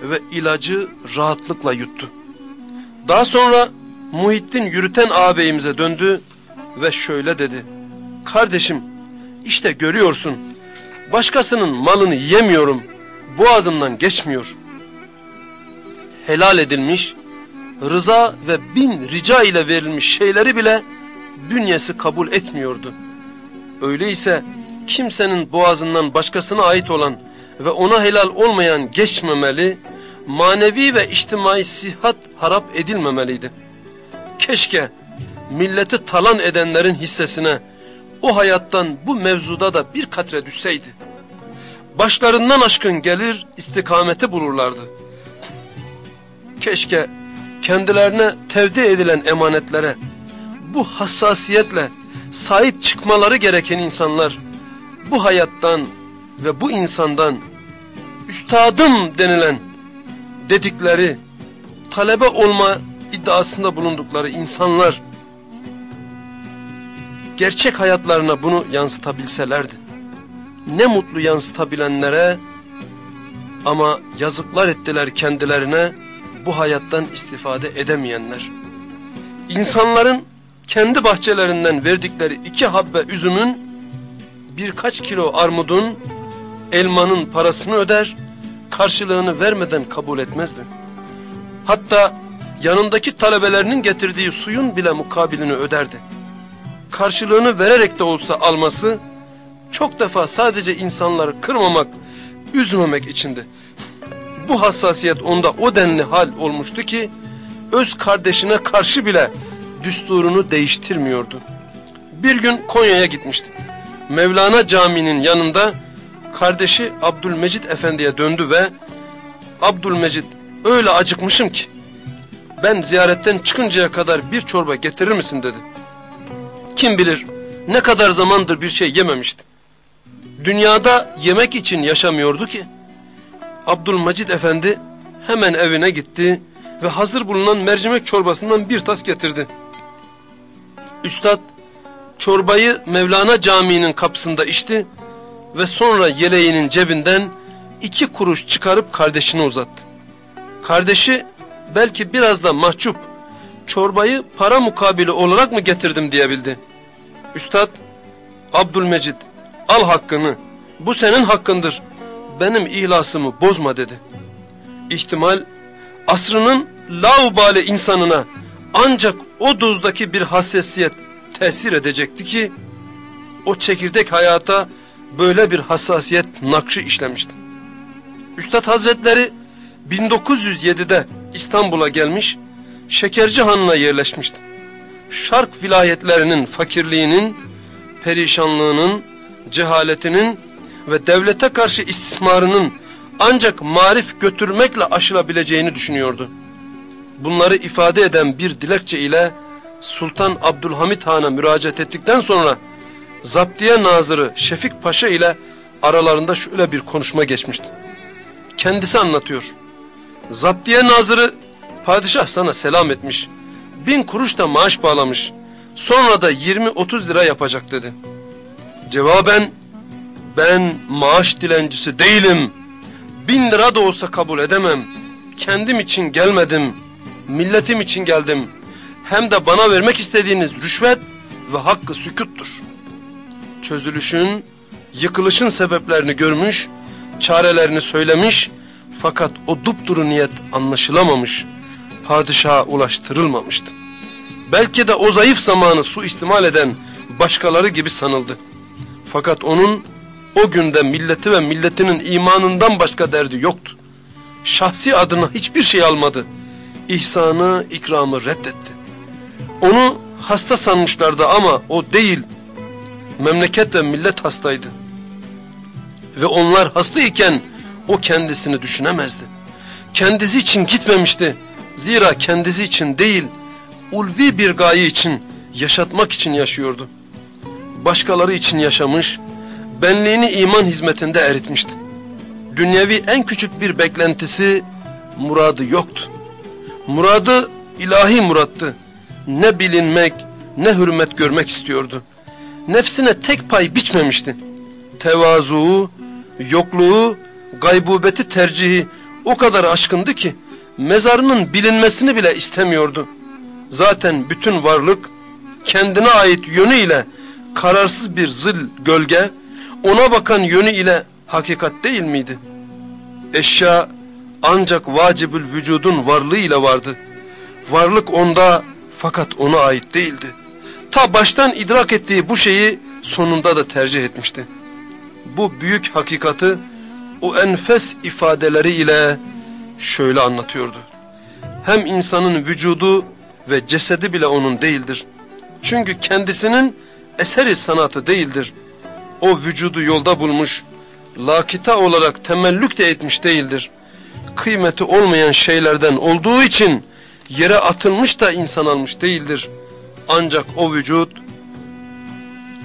ve ilacı rahatlıkla yuttu. Daha sonra Muhittin yürüten ağabeyimize döndü ve şöyle dedi. Kardeşim işte görüyorsun başkasının malını yemiyorum boğazımdan geçmiyor. Helal edilmiş rıza ve bin rica ile verilmiş şeyleri bile bünyesi kabul etmiyordu. Öyleyse kimsenin boğazından başkasına ait olan ve ona helal olmayan geçmemeli, manevi ve içtimai sihat harap edilmemeliydi. Keşke milleti talan edenlerin hissesine o hayattan bu mevzuda da bir katre düşseydi. Başlarından aşkın gelir istikameti bulurlardı. Keşke kendilerine tevdi edilen emanetlere bu hassasiyetle sahip çıkmaları gereken insanlar bu hayattan ve bu insandan üstadım denilen dedikleri talebe olma iddiasında bulundukları insanlar gerçek hayatlarına bunu yansıtabilselerdi. Ne mutlu yansıtabilenlere ama yazıklar ettiler kendilerine bu hayattan istifade edemeyenler. İnsanların kendi bahçelerinden verdikleri iki habbe üzümün birkaç kilo armudun elmanın parasını öder karşılığını vermeden kabul etmezdi. Hatta yanındaki talebelerinin getirdiği suyun bile mukabilini öderdi. Karşılığını vererek de olsa alması çok defa sadece insanları kırmamak, üzmemek içindi. Bu hassasiyet onda o denli hal olmuştu ki öz kardeşine karşı bile düsturunu değiştirmiyordu. Bir gün Konya'ya gitmişti. Mevlana Camii'nin yanında kardeşi Abdülmecit Efendi'ye döndü ve Abdülmecit öyle acıkmışım ki ben ziyaretten çıkıncaya kadar bir çorba getirir misin dedi. Kim bilir ne kadar zamandır bir şey yememişti. Dünyada yemek için yaşamıyordu ki. Abdülmecid Efendi hemen evine gitti ve hazır bulunan mercimek çorbasından bir tas getirdi. Üstad çorbayı Mevlana Camii'nin kapısında içti ve sonra yeleğinin cebinden iki kuruş çıkarıp kardeşine uzattı. Kardeşi belki biraz da mahcup, çorbayı para mukabili olarak mı getirdim diyebildi. Üstad, Abdülmecid al hakkını, bu senin hakkındır, benim ihlasımı bozma dedi. İhtimal asrının laubale insanına ancak o dozdaki bir hassasiyet tesir edecekti ki o çekirdek hayata böyle bir hassasiyet nakşı işlemişti. Üstad Hazretleri 1907'de İstanbul'a gelmiş, Şekerci Hanı'na yerleşmişti. Şark vilayetlerinin fakirliğinin, perişanlığının, cehaletinin ve devlete karşı istismarının ancak marif götürmekle aşılabileceğini düşünüyordu. Bunları ifade eden bir dilekçe ile Sultan Abdülhamit Han'a müracaat ettikten sonra Zaptiye Nazırı Şefik Paşa ile aralarında şöyle bir konuşma geçmişti. Kendisi anlatıyor. Zaptiye Nazırı padişah sana selam etmiş. Bin kuruş da maaş bağlamış. Sonra da 20-30 lira yapacak dedi. Cevaben ben maaş dilencisi değilim. Bin lira da olsa kabul edemem. Kendim için gelmedim. Milletim için geldim. Hem de bana vermek istediğiniz rüşvet ve hakkı sükuttur. Çözülüşün, yıkılışın sebeplerini görmüş, çarelerini söylemiş fakat o dupduru niyet anlaşılamamış, padişaha ulaştırılmamıştı. Belki de o zayıf zamanı suistimal eden başkaları gibi sanıldı. Fakat onun o günde milleti ve milletinin imanından başka derdi yoktu. Şahsi adına hiçbir şey almadı. İhsanı, ikramı reddetti. Onu hasta sanmışlardı ama o değil. Memleket ve millet hastaydı. Ve onlar hastayken o kendisini düşünemezdi. Kendisi için gitmemişti. Zira kendisi için değil, ulvi bir gaye için, yaşatmak için yaşıyordu. Başkaları için yaşamış, benliğini iman hizmetinde eritmişti. Dünyevi en küçük bir beklentisi, muradı yoktu. Muradı ilahi murattı. Ne bilinmek, ne hürmet görmek istiyordu. Nefsine tek pay biçmemişti. Tevazuğu, yokluğu, gaybubeti tercihi o kadar aşkındı ki, mezarının bilinmesini bile istemiyordu. Zaten bütün varlık, kendine ait yönüyle kararsız bir zıl gölge, ona bakan yönü ile hakikat değil miydi? Eşya ancak vacibül vücudun varlığı ile vardı. Varlık onda fakat ona ait değildi. Ta baştan idrak ettiği bu şeyi sonunda da tercih etmişti. Bu büyük hakikati o enfes ifadeleri ile şöyle anlatıyordu. Hem insanın vücudu ve cesedi bile onun değildir. Çünkü kendisinin eseri sanatı değildir. O vücudu yolda bulmuş, lakita olarak temellük de etmiş değildir. Kıymeti olmayan şeylerden olduğu için yere atılmış da insan almış değildir. Ancak o vücut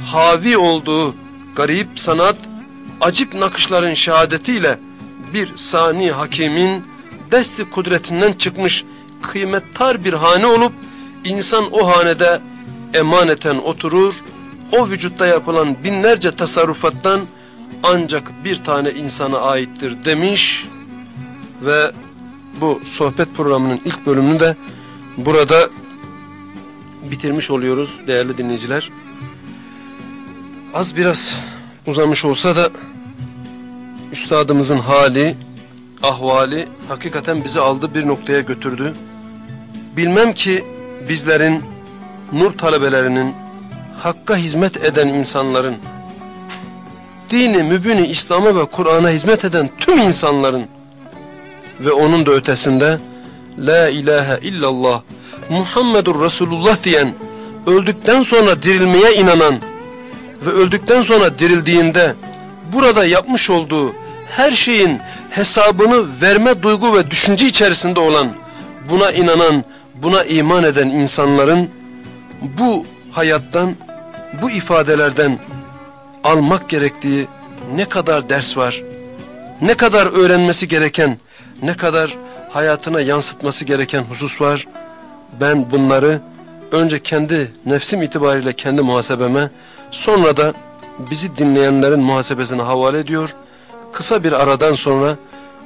havi olduğu garip sanat, acip nakışların şehadetiyle bir sani hakimin desti kudretinden çıkmış kıymettar bir hane olup insan o hanede emaneten oturur, o vücutta yapılan binlerce tasarrufattan ancak bir tane insana aittir demiş ve bu sohbet programının ilk bölümünü de burada bitirmiş oluyoruz değerli dinleyiciler. Az biraz uzamış olsa da üstadımızın hali, ahvali hakikaten bizi aldı bir noktaya götürdü. Bilmem ki bizlerin, nur talebelerinin, hakka hizmet eden insanların, dini, mübini, İslam'a ve Kur'an'a hizmet eden tüm insanların ve onun da ötesinde La ilahe illallah Muhammedur Resulullah diyen, öldükten sonra dirilmeye inanan ve öldükten sonra dirildiğinde burada yapmış olduğu her şeyin hesabını verme duygu ve düşünce içerisinde olan, buna inanan, buna iman eden insanların bu hayattan bu ifadelerden almak gerektiği ne kadar ders var, ne kadar öğrenmesi gereken, ne kadar hayatına yansıtması gereken husus var. Ben bunları önce kendi nefsim itibariyle kendi muhasebeme, sonra da bizi dinleyenlerin muhasebesine havale ediyor. Kısa bir aradan sonra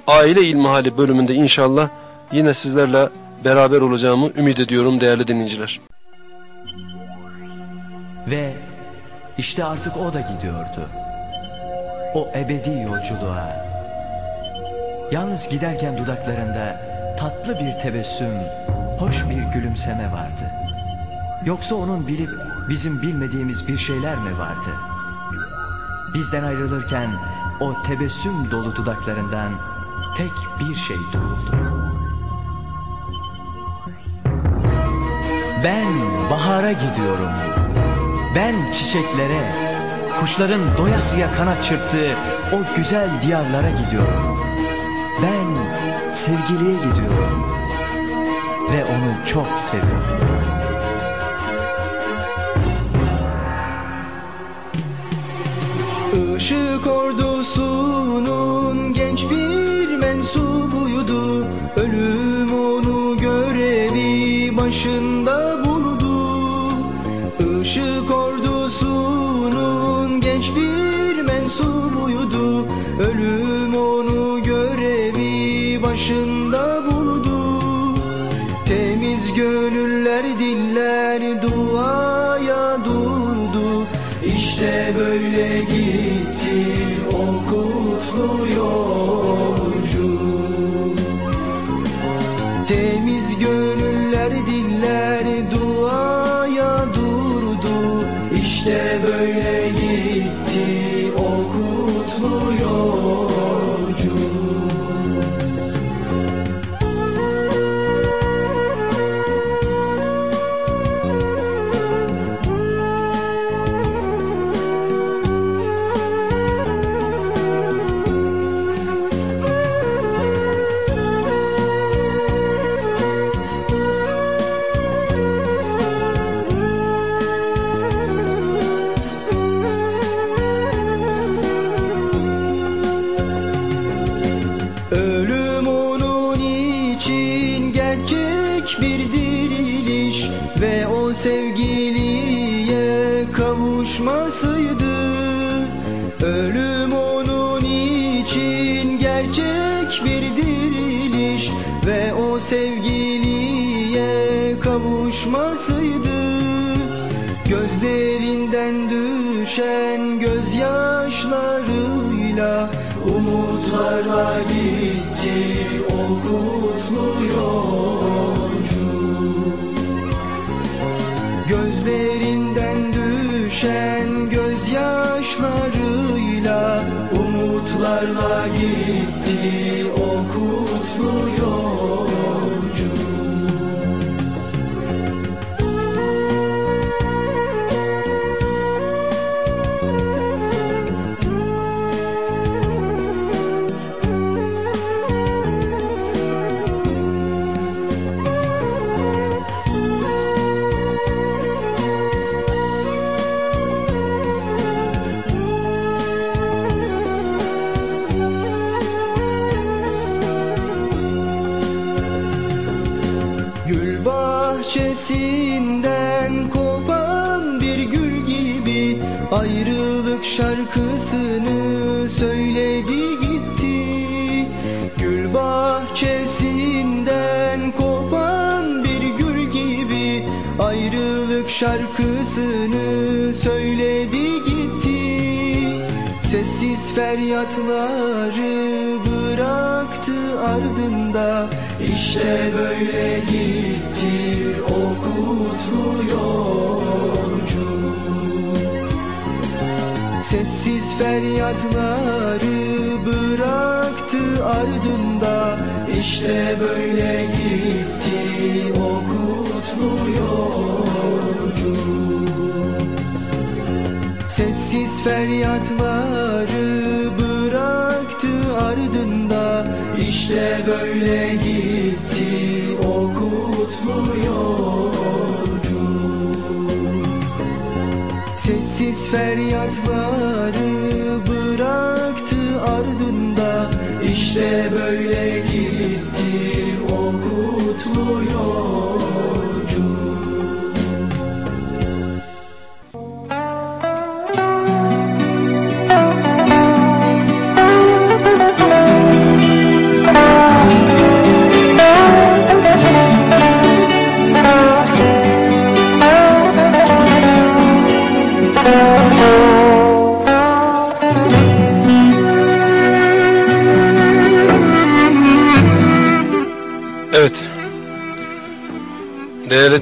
aile ilmihali bölümünde inşallah yine sizlerle beraber olacağımı ümit ediyorum değerli dinleyiciler. Ve işte artık o da gidiyordu. O ebedi yolculuğa. Yalnız giderken dudaklarında tatlı bir tebessüm, hoş bir gülümseme vardı. Yoksa onun bilip bizim bilmediğimiz bir şeyler mi vardı? Bizden ayrılırken o tebessüm dolu dudaklarından tek bir şey duyuldu. Ben bahara gidiyorum. Ben çiçeklere, kuşların doyasıya kanat çırptığı o güzel diyarlara gidiyorum. Ben sevgiliye gidiyorum ve onu çok seviyorum. Işık ordusunun genç bir mensubuydu Ölüm onu görevi başında Işık ordusunun genç bir mensubuydu. Ölüm onu görevi başında buldu. Temiz gönüller diller duaya durdu. İşte böyle gitti İşte böyle gitti İşte böyle gitti o kutlu yolcu Sessiz feryatları bıraktı ardında. İşte böyle gitti o kutlu yolcu Sessiz feryatları bıraktı ardında. İşte böyle gitti o kutlu yolcu Sessiz feryatları bıraktı ardında. İşte böyle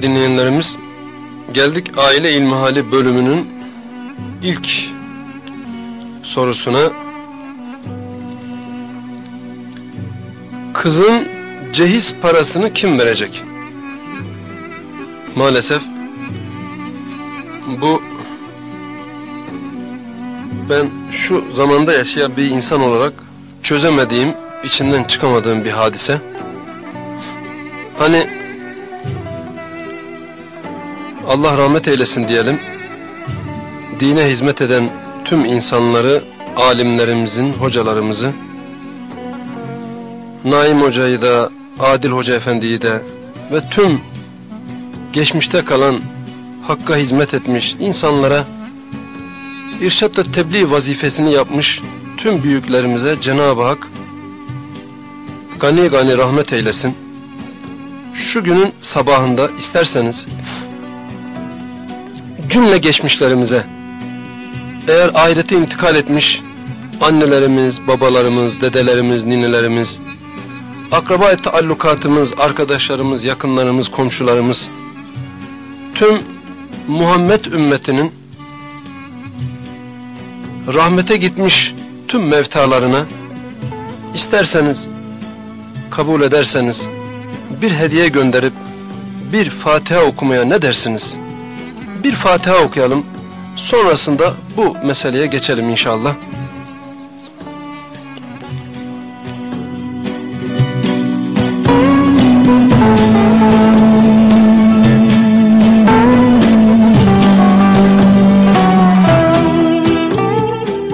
Dinleyenlerimiz, geldik aile ilmihali bölümünün ilk sorusuna. Kızın cehiz parasını kim verecek? Maalesef bu ben şu zamanda yaşayan bir insan olarak çözemediğim, içinden çıkamadığım bir hadise. Allah rahmet eylesin diyelim. Dine hizmet eden tüm insanları, alimlerimizin, hocalarımızı, Naim Hoca'yı da, Adil Hoca Efendi'yi de ve tüm geçmişte kalan Hakk'a hizmet etmiş insanlara irşat ve tebliğ vazifesini yapmış tüm büyüklerimize Cenab-ı Hak gani gani rahmet eylesin şu günün sabahında isterseniz cümle geçmişlerimize eğer ahirete intikal etmiş annelerimiz, babalarımız, dedelerimiz, ninelerimiz, akraba taallukatımız, arkadaşlarımız, yakınlarımız, komşularımız, tüm Muhammed ümmetinin rahmete gitmiş tüm mevtalarına isterseniz kabul ederseniz bir hediye gönderip bir Fatiha okumaya ne dersiniz? Bir Fatiha okuyalım. Sonrasında bu meseleye geçelim inşallah.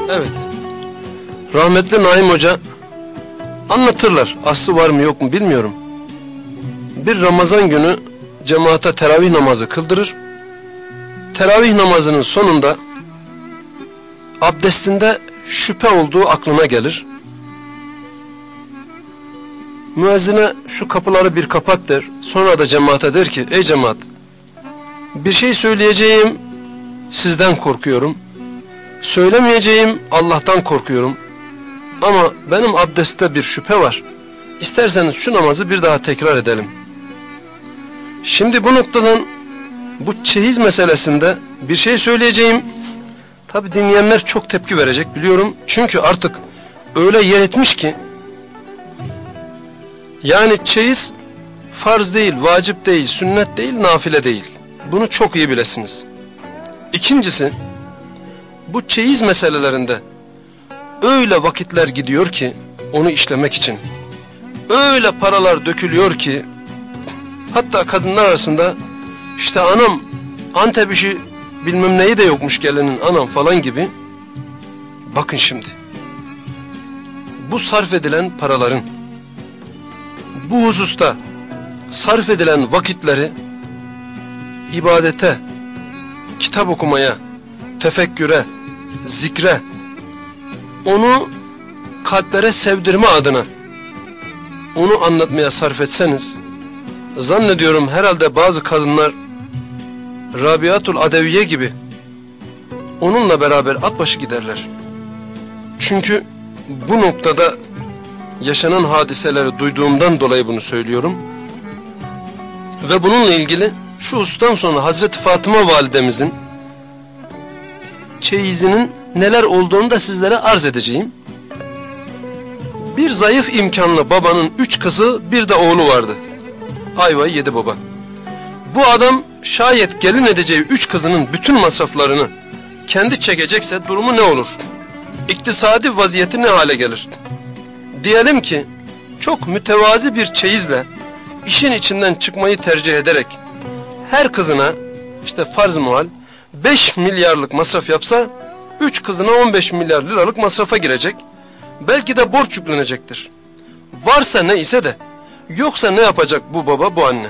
Evet. Rahmetli Naim Hoca anlatırlar. Aslı var mı yok mu bilmiyorum bir Ramazan günü cemaate teravih namazı kıldırır. Teravih namazının sonunda abdestinde şüphe olduğu aklına gelir. Müezzine şu kapıları bir kapat der. Sonra da cemaate der ki ey cemaat bir şey söyleyeceğim sizden korkuyorum. Söylemeyeceğim Allah'tan korkuyorum. Ama benim abdestte bir şüphe var. İsterseniz şu namazı bir daha tekrar edelim. Şimdi bu noktadan bu çeyiz meselesinde bir şey söyleyeceğim. Tabi dinleyenler çok tepki verecek biliyorum. Çünkü artık öyle yer etmiş ki yani çeyiz farz değil, vacip değil, sünnet değil, nafile değil. Bunu çok iyi bilesiniz. İkincisi bu çeyiz meselelerinde öyle vakitler gidiyor ki onu işlemek için. Öyle paralar dökülüyor ki Hatta kadınlar arasında işte anam Antep işi bilmem neyi de yokmuş gelinin anam falan gibi. Bakın şimdi. Bu sarf edilen paraların bu hususta sarf edilen vakitleri ibadete, kitap okumaya, tefekküre, zikre, onu kalplere sevdirme adına onu anlatmaya sarf etseniz zannediyorum herhalde bazı kadınlar Rabiatul Adeviye gibi onunla beraber at başı giderler. Çünkü bu noktada yaşanan hadiseleri duyduğumdan dolayı bunu söylüyorum. Ve bununla ilgili şu ustan sonra Hazreti Fatıma validemizin çeyizinin neler olduğunu da sizlere arz edeceğim. Bir zayıf imkanlı babanın üç kızı bir de oğlu vardı ayvayı yedi baba. Bu adam şayet gelin edeceği üç kızının bütün masraflarını kendi çekecekse durumu ne olur? İktisadi vaziyeti ne hale gelir? Diyelim ki çok mütevazi bir çeyizle işin içinden çıkmayı tercih ederek her kızına işte farz muhal 5 milyarlık masraf yapsa 3 kızına 15 milyar liralık masrafa girecek. Belki de borç yüklenecektir. Varsa ne ise de yoksa ne yapacak bu baba bu anne?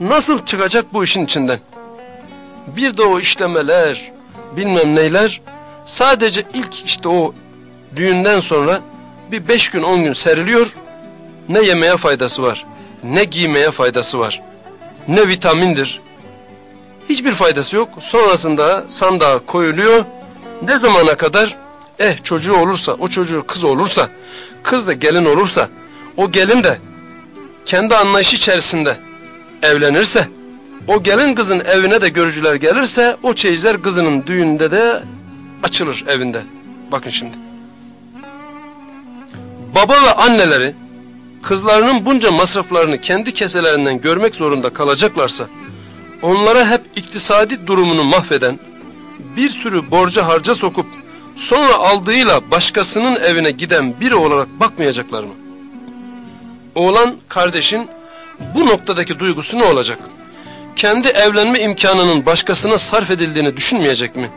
Nasıl çıkacak bu işin içinden? Bir de o işlemeler bilmem neyler sadece ilk işte o düğünden sonra bir beş gün on gün seriliyor. Ne yemeye faydası var, ne giymeye faydası var, ne vitamindir. Hiçbir faydası yok. Sonrasında sandığa koyuluyor. Ne zamana kadar? Eh çocuğu olursa, o çocuğu kız olursa, kız da gelin olursa, o gelin de kendi anlayışı içerisinde evlenirse, o gelin kızın evine de görücüler gelirse, o çeyizler kızının düğünde de açılır evinde. Bakın şimdi. Baba ve anneleri kızlarının bunca masraflarını kendi keselerinden görmek zorunda kalacaklarsa, onlara hep iktisadi durumunu mahveden, bir sürü borca harca sokup sonra aldığıyla başkasının evine giden biri olarak bakmayacaklar mı? Oğlan kardeşin bu noktadaki duygusu ne olacak? Kendi evlenme imkanının başkasına sarf edildiğini düşünmeyecek mi?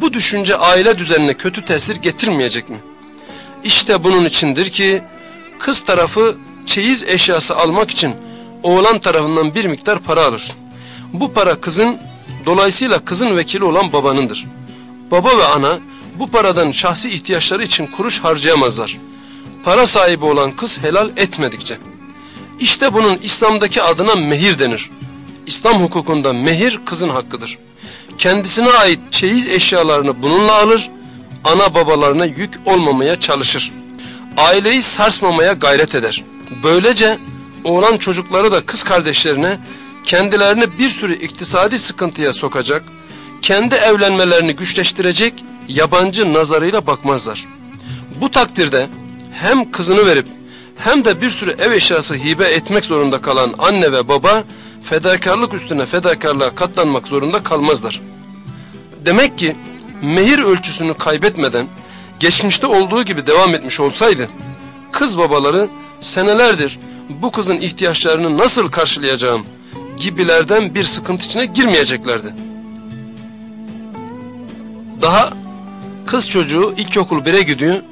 Bu düşünce aile düzenine kötü tesir getirmeyecek mi? İşte bunun içindir ki kız tarafı çeyiz eşyası almak için oğlan tarafından bir miktar para alır. Bu para kızın dolayısıyla kızın vekili olan babanındır. Baba ve ana bu paradan şahsi ihtiyaçları için kuruş harcayamazlar. Para sahibi olan kız helal etmedikçe. İşte bunun İslam'daki adına mehir denir. İslam hukukunda mehir kızın hakkıdır. Kendisine ait çeyiz eşyalarını bununla alır, ana babalarına yük olmamaya çalışır. Aileyi sarsmamaya gayret eder. Böylece oğlan çocukları da kız kardeşlerine kendilerini bir sürü iktisadi sıkıntıya sokacak, kendi evlenmelerini güçleştirecek yabancı nazarıyla bakmazlar. Bu takdirde hem kızını verip hem de bir sürü ev eşyası hibe etmek zorunda kalan anne ve baba fedakarlık üstüne fedakarlığa katlanmak zorunda kalmazlar. Demek ki mehir ölçüsünü kaybetmeden geçmişte olduğu gibi devam etmiş olsaydı kız babaları senelerdir bu kızın ihtiyaçlarını nasıl karşılayacağım gibilerden bir sıkıntı içine girmeyeceklerdi. Daha kız çocuğu ilkokul 1'e gidiyor.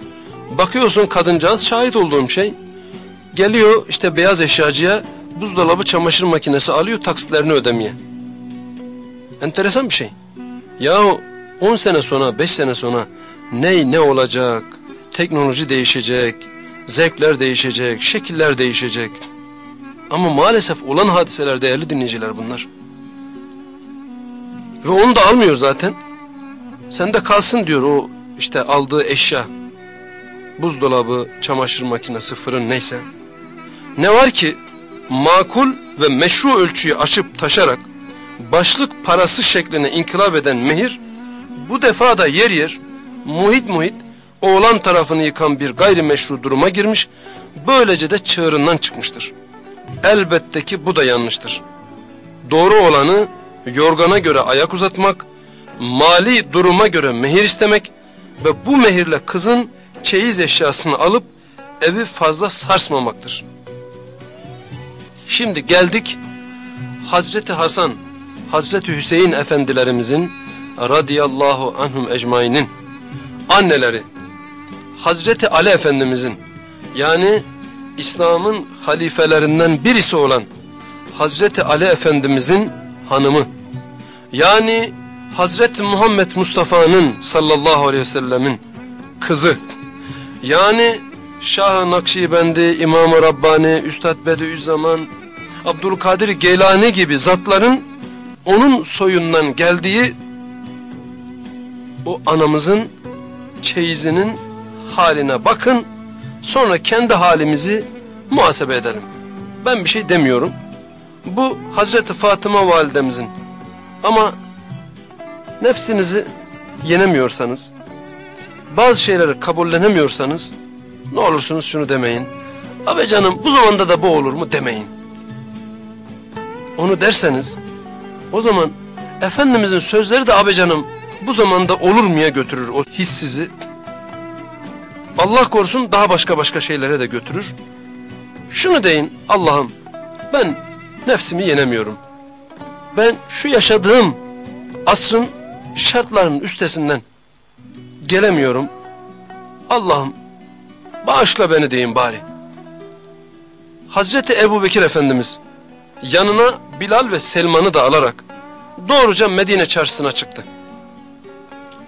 Bakıyorsun kadıncağız şahit olduğum şey. Geliyor işte beyaz eşyacıya buzdolabı çamaşır makinesi alıyor taksitlerini ödemeye. Enteresan bir şey. Yahu 10 sene sonra 5 sene sonra ney ne olacak? Teknoloji değişecek, zevkler değişecek, şekiller değişecek. Ama maalesef olan hadiseler değerli dinleyiciler bunlar. Ve onu da almıyor zaten. Sen de kalsın diyor o işte aldığı eşya. Buzdolabı, çamaşır makinesi, fırın neyse. Ne var ki makul ve meşru ölçüyü aşıp taşarak başlık parası şekline inkılap eden mehir bu defa da yer yer muhit muhit oğlan tarafını yıkan bir gayrimeşru duruma girmiş böylece de çığırından çıkmıştır. Elbette ki bu da yanlıştır. Doğru olanı yorgana göre ayak uzatmak, mali duruma göre mehir istemek ve bu mehirle kızın çeyiz eşyasını alıp evi fazla sarsmamaktır. Şimdi geldik Hazreti Hasan, Hazreti Hüseyin efendilerimizin radıyallahu anhum ecmainin anneleri Hazreti Ali Efendimizin yani İslam'ın halifelerinden birisi olan Hazreti Ali Efendimizin hanımı. Yani Hazreti Muhammed Mustafa'nın sallallahu aleyhi ve sellemin kızı. Yani Şah-ı Nakşibendi, İmam-ı Rabbani, Üstad Bediüzzaman, Abdülkadir Geylani gibi zatların onun soyundan geldiği o anamızın çeyizinin haline bakın sonra kendi halimizi muhasebe edelim. Ben bir şey demiyorum. Bu Hazreti Fatıma validemizin ama nefsinizi yenemiyorsanız bazı şeyleri kabullenemiyorsanız ne olursunuz şunu demeyin. Abi canım bu zamanda da bu olur mu demeyin. Onu derseniz o zaman Efendimizin sözleri de abi canım bu zamanda olur muya götürür o his sizi. Allah korusun daha başka başka şeylere de götürür. Şunu deyin Allah'ım ben nefsimi yenemiyorum. Ben şu yaşadığım asrın şartların üstesinden gelemiyorum. Allah'ım bağışla beni deyin bari. Hazreti Ebu Bekir Efendimiz yanına Bilal ve Selman'ı da alarak doğruca Medine çarşısına çıktı.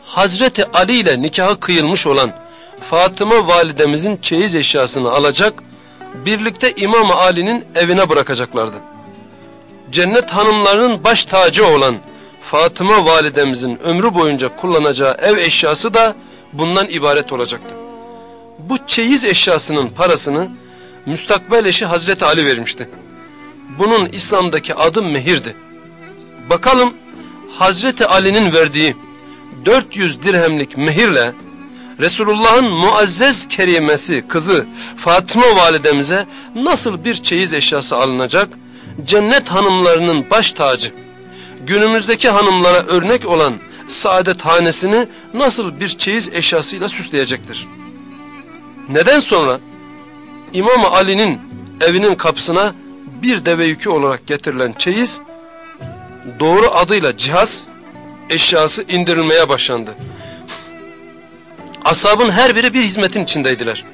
Hazreti Ali ile nikahı kıyılmış olan Fatıma validemizin çeyiz eşyasını alacak, birlikte İmam Ali'nin evine bırakacaklardı. Cennet hanımlarının baş tacı olan Fatıma validemizin ömrü boyunca kullanacağı ev eşyası da bundan ibaret olacaktı. Bu çeyiz eşyasının parasını müstakbel eşi Hazreti Ali vermişti. Bunun İslam'daki adı mehirdi. Bakalım Hazreti Ali'nin verdiği 400 dirhemlik mehirle Resulullah'ın muazzez kerimesi kızı Fatıma validemize nasıl bir çeyiz eşyası alınacak? Cennet hanımlarının baş tacı, günümüzdeki hanımlara örnek olan saadet hanesini nasıl bir çeyiz eşyasıyla süsleyecektir? Neden sonra İmam Ali'nin evinin kapısına bir deve yükü olarak getirilen çeyiz doğru adıyla cihaz eşyası indirilmeye başlandı. Asabın her biri bir hizmetin içindeydiler.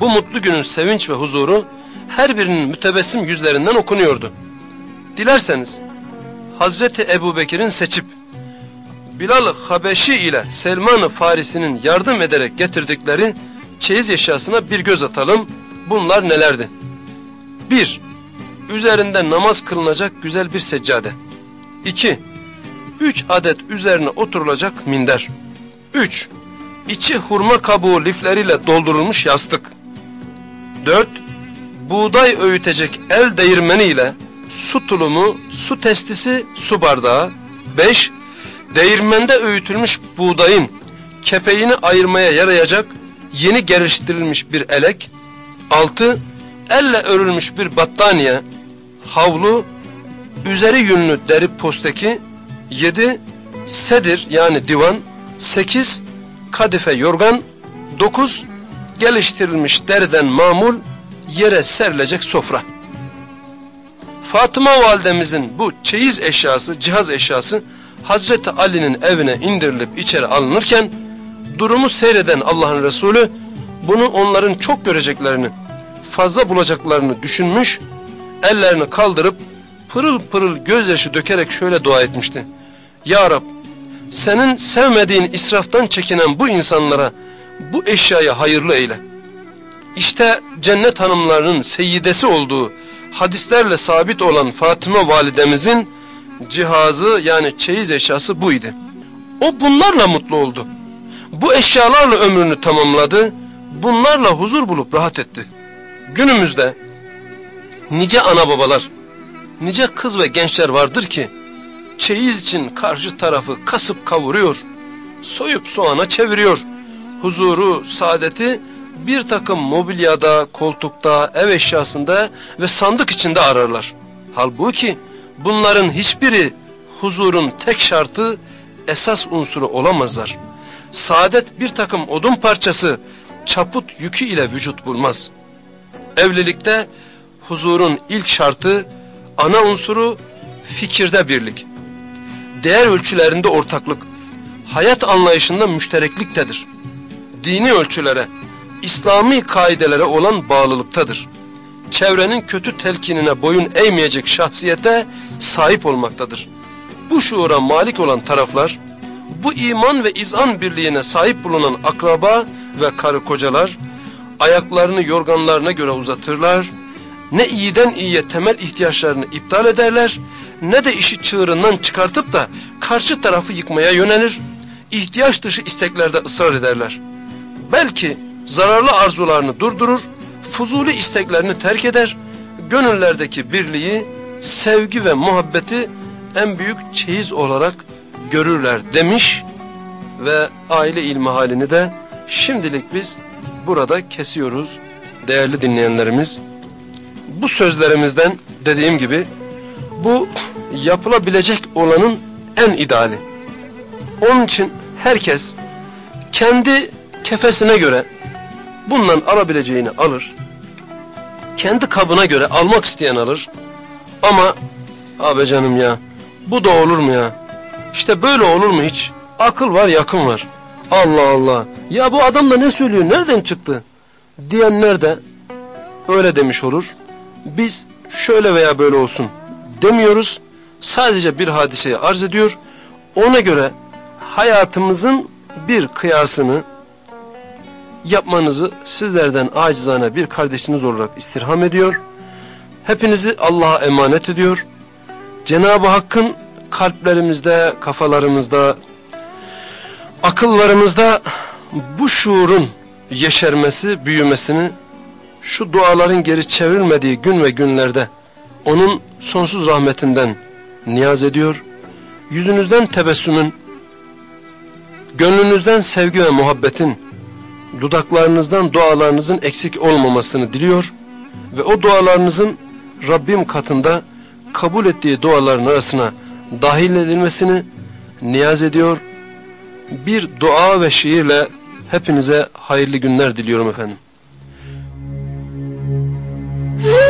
Bu mutlu günün sevinç ve huzuru her birinin mütebessim yüzlerinden okunuyordu. Dilerseniz Hazreti Ebu Bekir'in seçip Bilal Habeşi ile Selman-ı Farisi'nin yardım ederek getirdikleri çeyiz eşyasına bir göz atalım. Bunlar nelerdi? 1. Üzerinde namaz kılınacak güzel bir seccade. 2. 3 adet üzerine oturulacak minder. 3. İçi hurma kabuğu lifleriyle doldurulmuş yastık. 4. Buğday öğütecek el değirmeni ile su tulumu, su testisi, su bardağı. 5. Değirmende öğütülmüş buğdayın kepeğini ayırmaya yarayacak yeni geliştirilmiş bir elek. 6. Elle örülmüş bir battaniye, havlu, üzeri yünlü deri posteki. 7. Sedir yani divan. 8 kadife yorgan, dokuz geliştirilmiş deriden mamul yere serilecek sofra. Fatıma validemizin bu çeyiz eşyası, cihaz eşyası Hazreti Ali'nin evine indirilip içeri alınırken durumu seyreden Allah'ın Resulü bunu onların çok göreceklerini, fazla bulacaklarını düşünmüş, ellerini kaldırıp pırıl pırıl gözyaşı dökerek şöyle dua etmişti. Ya Rab senin sevmediğin israftan çekinen bu insanlara bu eşyayı hayırlı eyle. İşte cennet hanımlarının seyyidesi olduğu hadislerle sabit olan Fatıma validemizin cihazı yani çeyiz eşyası buydu. O bunlarla mutlu oldu. Bu eşyalarla ömrünü tamamladı. Bunlarla huzur bulup rahat etti. Günümüzde nice ana babalar, nice kız ve gençler vardır ki çeyiz için karşı tarafı kasıp kavuruyor, soyup soğana çeviriyor. Huzuru, saadeti bir takım mobilyada, koltukta, ev eşyasında ve sandık içinde ararlar. Halbuki bunların hiçbiri huzurun tek şartı, esas unsuru olamazlar. Saadet bir takım odun parçası, çaput yükü ile vücut bulmaz. Evlilikte huzurun ilk şartı, ana unsuru fikirde birlik değer ölçülerinde ortaklık, hayat anlayışında müşterekliktedir. Dini ölçülere, İslami kaidelere olan bağlılıktadır. Çevrenin kötü telkinine boyun eğmeyecek şahsiyete sahip olmaktadır. Bu şuura malik olan taraflar, bu iman ve izan birliğine sahip bulunan akraba ve karı kocalar, ayaklarını yorganlarına göre uzatırlar, ne iyiden iyiye temel ihtiyaçlarını iptal ederler ne de işi çığırından çıkartıp da karşı tarafı yıkmaya yönelir, ihtiyaç dışı isteklerde ısrar ederler. Belki zararlı arzularını durdurur, fuzuli isteklerini terk eder, gönüllerdeki birliği, sevgi ve muhabbeti en büyük çeyiz olarak görürler demiş ve aile ilmi halini de şimdilik biz burada kesiyoruz değerli dinleyenlerimiz. Bu sözlerimizden dediğim gibi bu yapılabilecek olanın en ideali. Onun için herkes kendi kefesine göre bundan alabileceğini alır. Kendi kabına göre almak isteyen alır. Ama abi canım ya bu da olur mu ya? İşte böyle olur mu hiç? akıl var yakın var. Allah Allah. Ya bu adam da ne söylüyor nereden çıktı? Diyenler de öyle demiş olur. Biz şöyle veya böyle olsun demiyoruz. Sadece bir hadiseyi arz ediyor. Ona göre hayatımızın bir kıyasını yapmanızı sizlerden acizane bir kardeşiniz olarak istirham ediyor. Hepinizi Allah'a emanet ediyor. Cenab-ı Hakk'ın kalplerimizde, kafalarımızda, akıllarımızda bu şuurun yeşermesi, büyümesini şu duaların geri çevrilmediği gün ve günlerde onun sonsuz rahmetinden niyaz ediyor. Yüzünüzden tebessümün, gönlünüzden sevgi ve muhabbetin, dudaklarınızdan dualarınızın eksik olmamasını diliyor ve o dualarınızın Rabbim katında kabul ettiği duaların arasına dahil edilmesini niyaz ediyor. Bir dua ve şiirle hepinize hayırlı günler diliyorum efendim.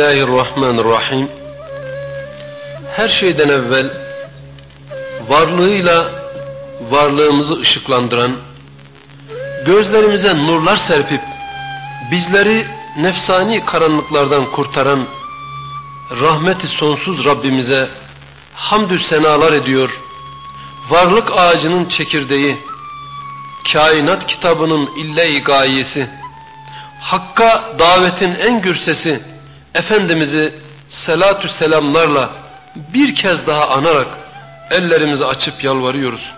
Bismillahirrahmanirrahim. Her şeyden evvel varlığıyla varlığımızı ışıklandıran, gözlerimize nurlar serpip bizleri nefsani karanlıklardan kurtaran rahmeti sonsuz Rabbimize hamdü senalar ediyor. Varlık ağacının çekirdeği, kainat kitabının ille-i gayesi, Hakka davetin en gür sesi, Efendimiz'i selatü selamlarla bir kez daha anarak ellerimizi açıp yalvarıyoruz.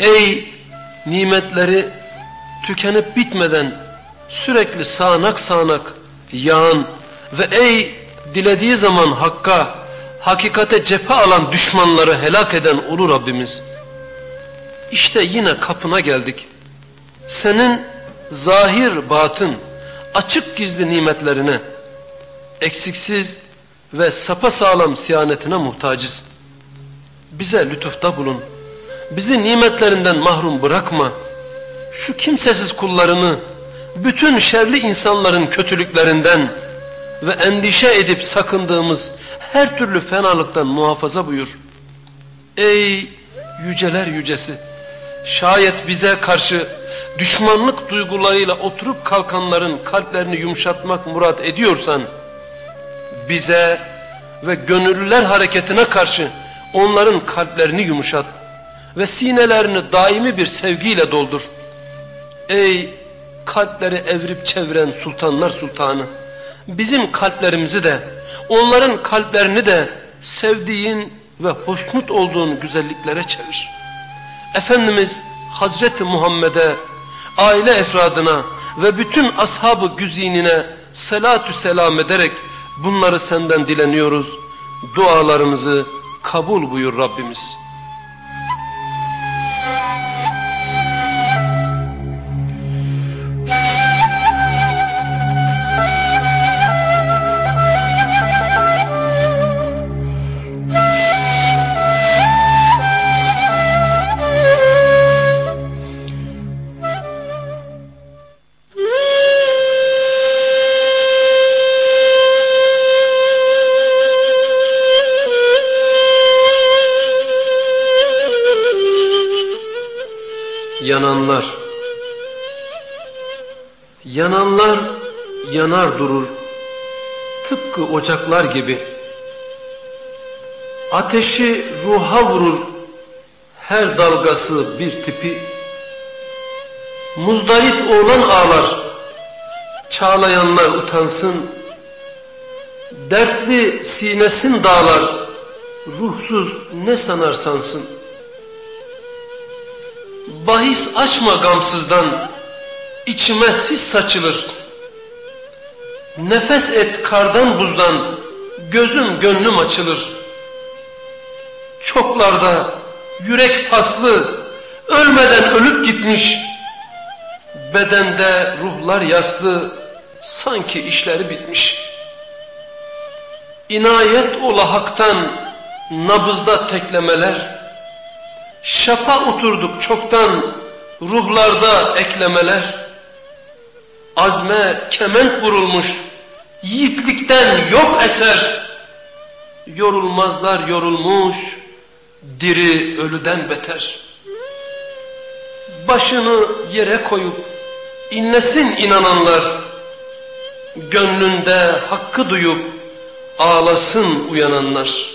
Ey nimetleri tükenip bitmeden sürekli sağanak sağanak yağan ve ey dilediği zaman hakka, hakikate cephe alan düşmanları helak eden ulu Rabbimiz. İşte yine kapına geldik. Senin zahir batın, açık gizli nimetlerine, eksiksiz ve sapasağlam siyanetine muhtacız. Bize lütufta bulun. Bizi nimetlerinden mahrum bırakma. Şu kimsesiz kullarını bütün şerli insanların kötülüklerinden ve endişe edip sakındığımız her türlü fenalıktan muhafaza buyur. Ey yüceler yücesi! Şayet bize karşı düşmanlık duygularıyla oturup kalkanların kalplerini yumuşatmak murat ediyorsan, bize ve gönüllüler hareketine karşı onların kalplerini yumuşat ve sinelerini daimi bir sevgiyle doldur. Ey kalpleri evrip çeviren sultanlar sultanı, bizim kalplerimizi de onların kalplerini de sevdiğin ve hoşnut olduğun güzelliklere çevir. Efendimiz Hazreti Muhammed'e, aile efradına ve bütün ashabı güzinine salatü selam ederek Bunları senden dileniyoruz. Dualarımızı kabul buyur Rabbimiz. Yananlar. Yananlar yanar durur. Tıpkı ocaklar gibi. Ateşi ruha vurur. Her dalgası bir tipi. Muzdarip oğlan ağlar. Çağlayanlar utansın. Dertli sinesin dağlar. Ruhsuz ne sanar sansın bahis açma gamsızdan, içime sis saçılır. Nefes et kardan buzdan, gözüm gönlüm açılır. Çoklarda yürek paslı, ölmeden ölüp gitmiş. Bedende ruhlar yaslı, sanki işleri bitmiş. İnayet ola haktan, nabızda teklemeler. Şapa oturduk çoktan, ruhlarda eklemeler. Azme kement vurulmuş, yiğitlikten yok eser. Yorulmazlar yorulmuş, diri ölüden beter. Başını yere koyup inlesin inananlar. Gönlünde hakkı duyup ağlasın uyananlar.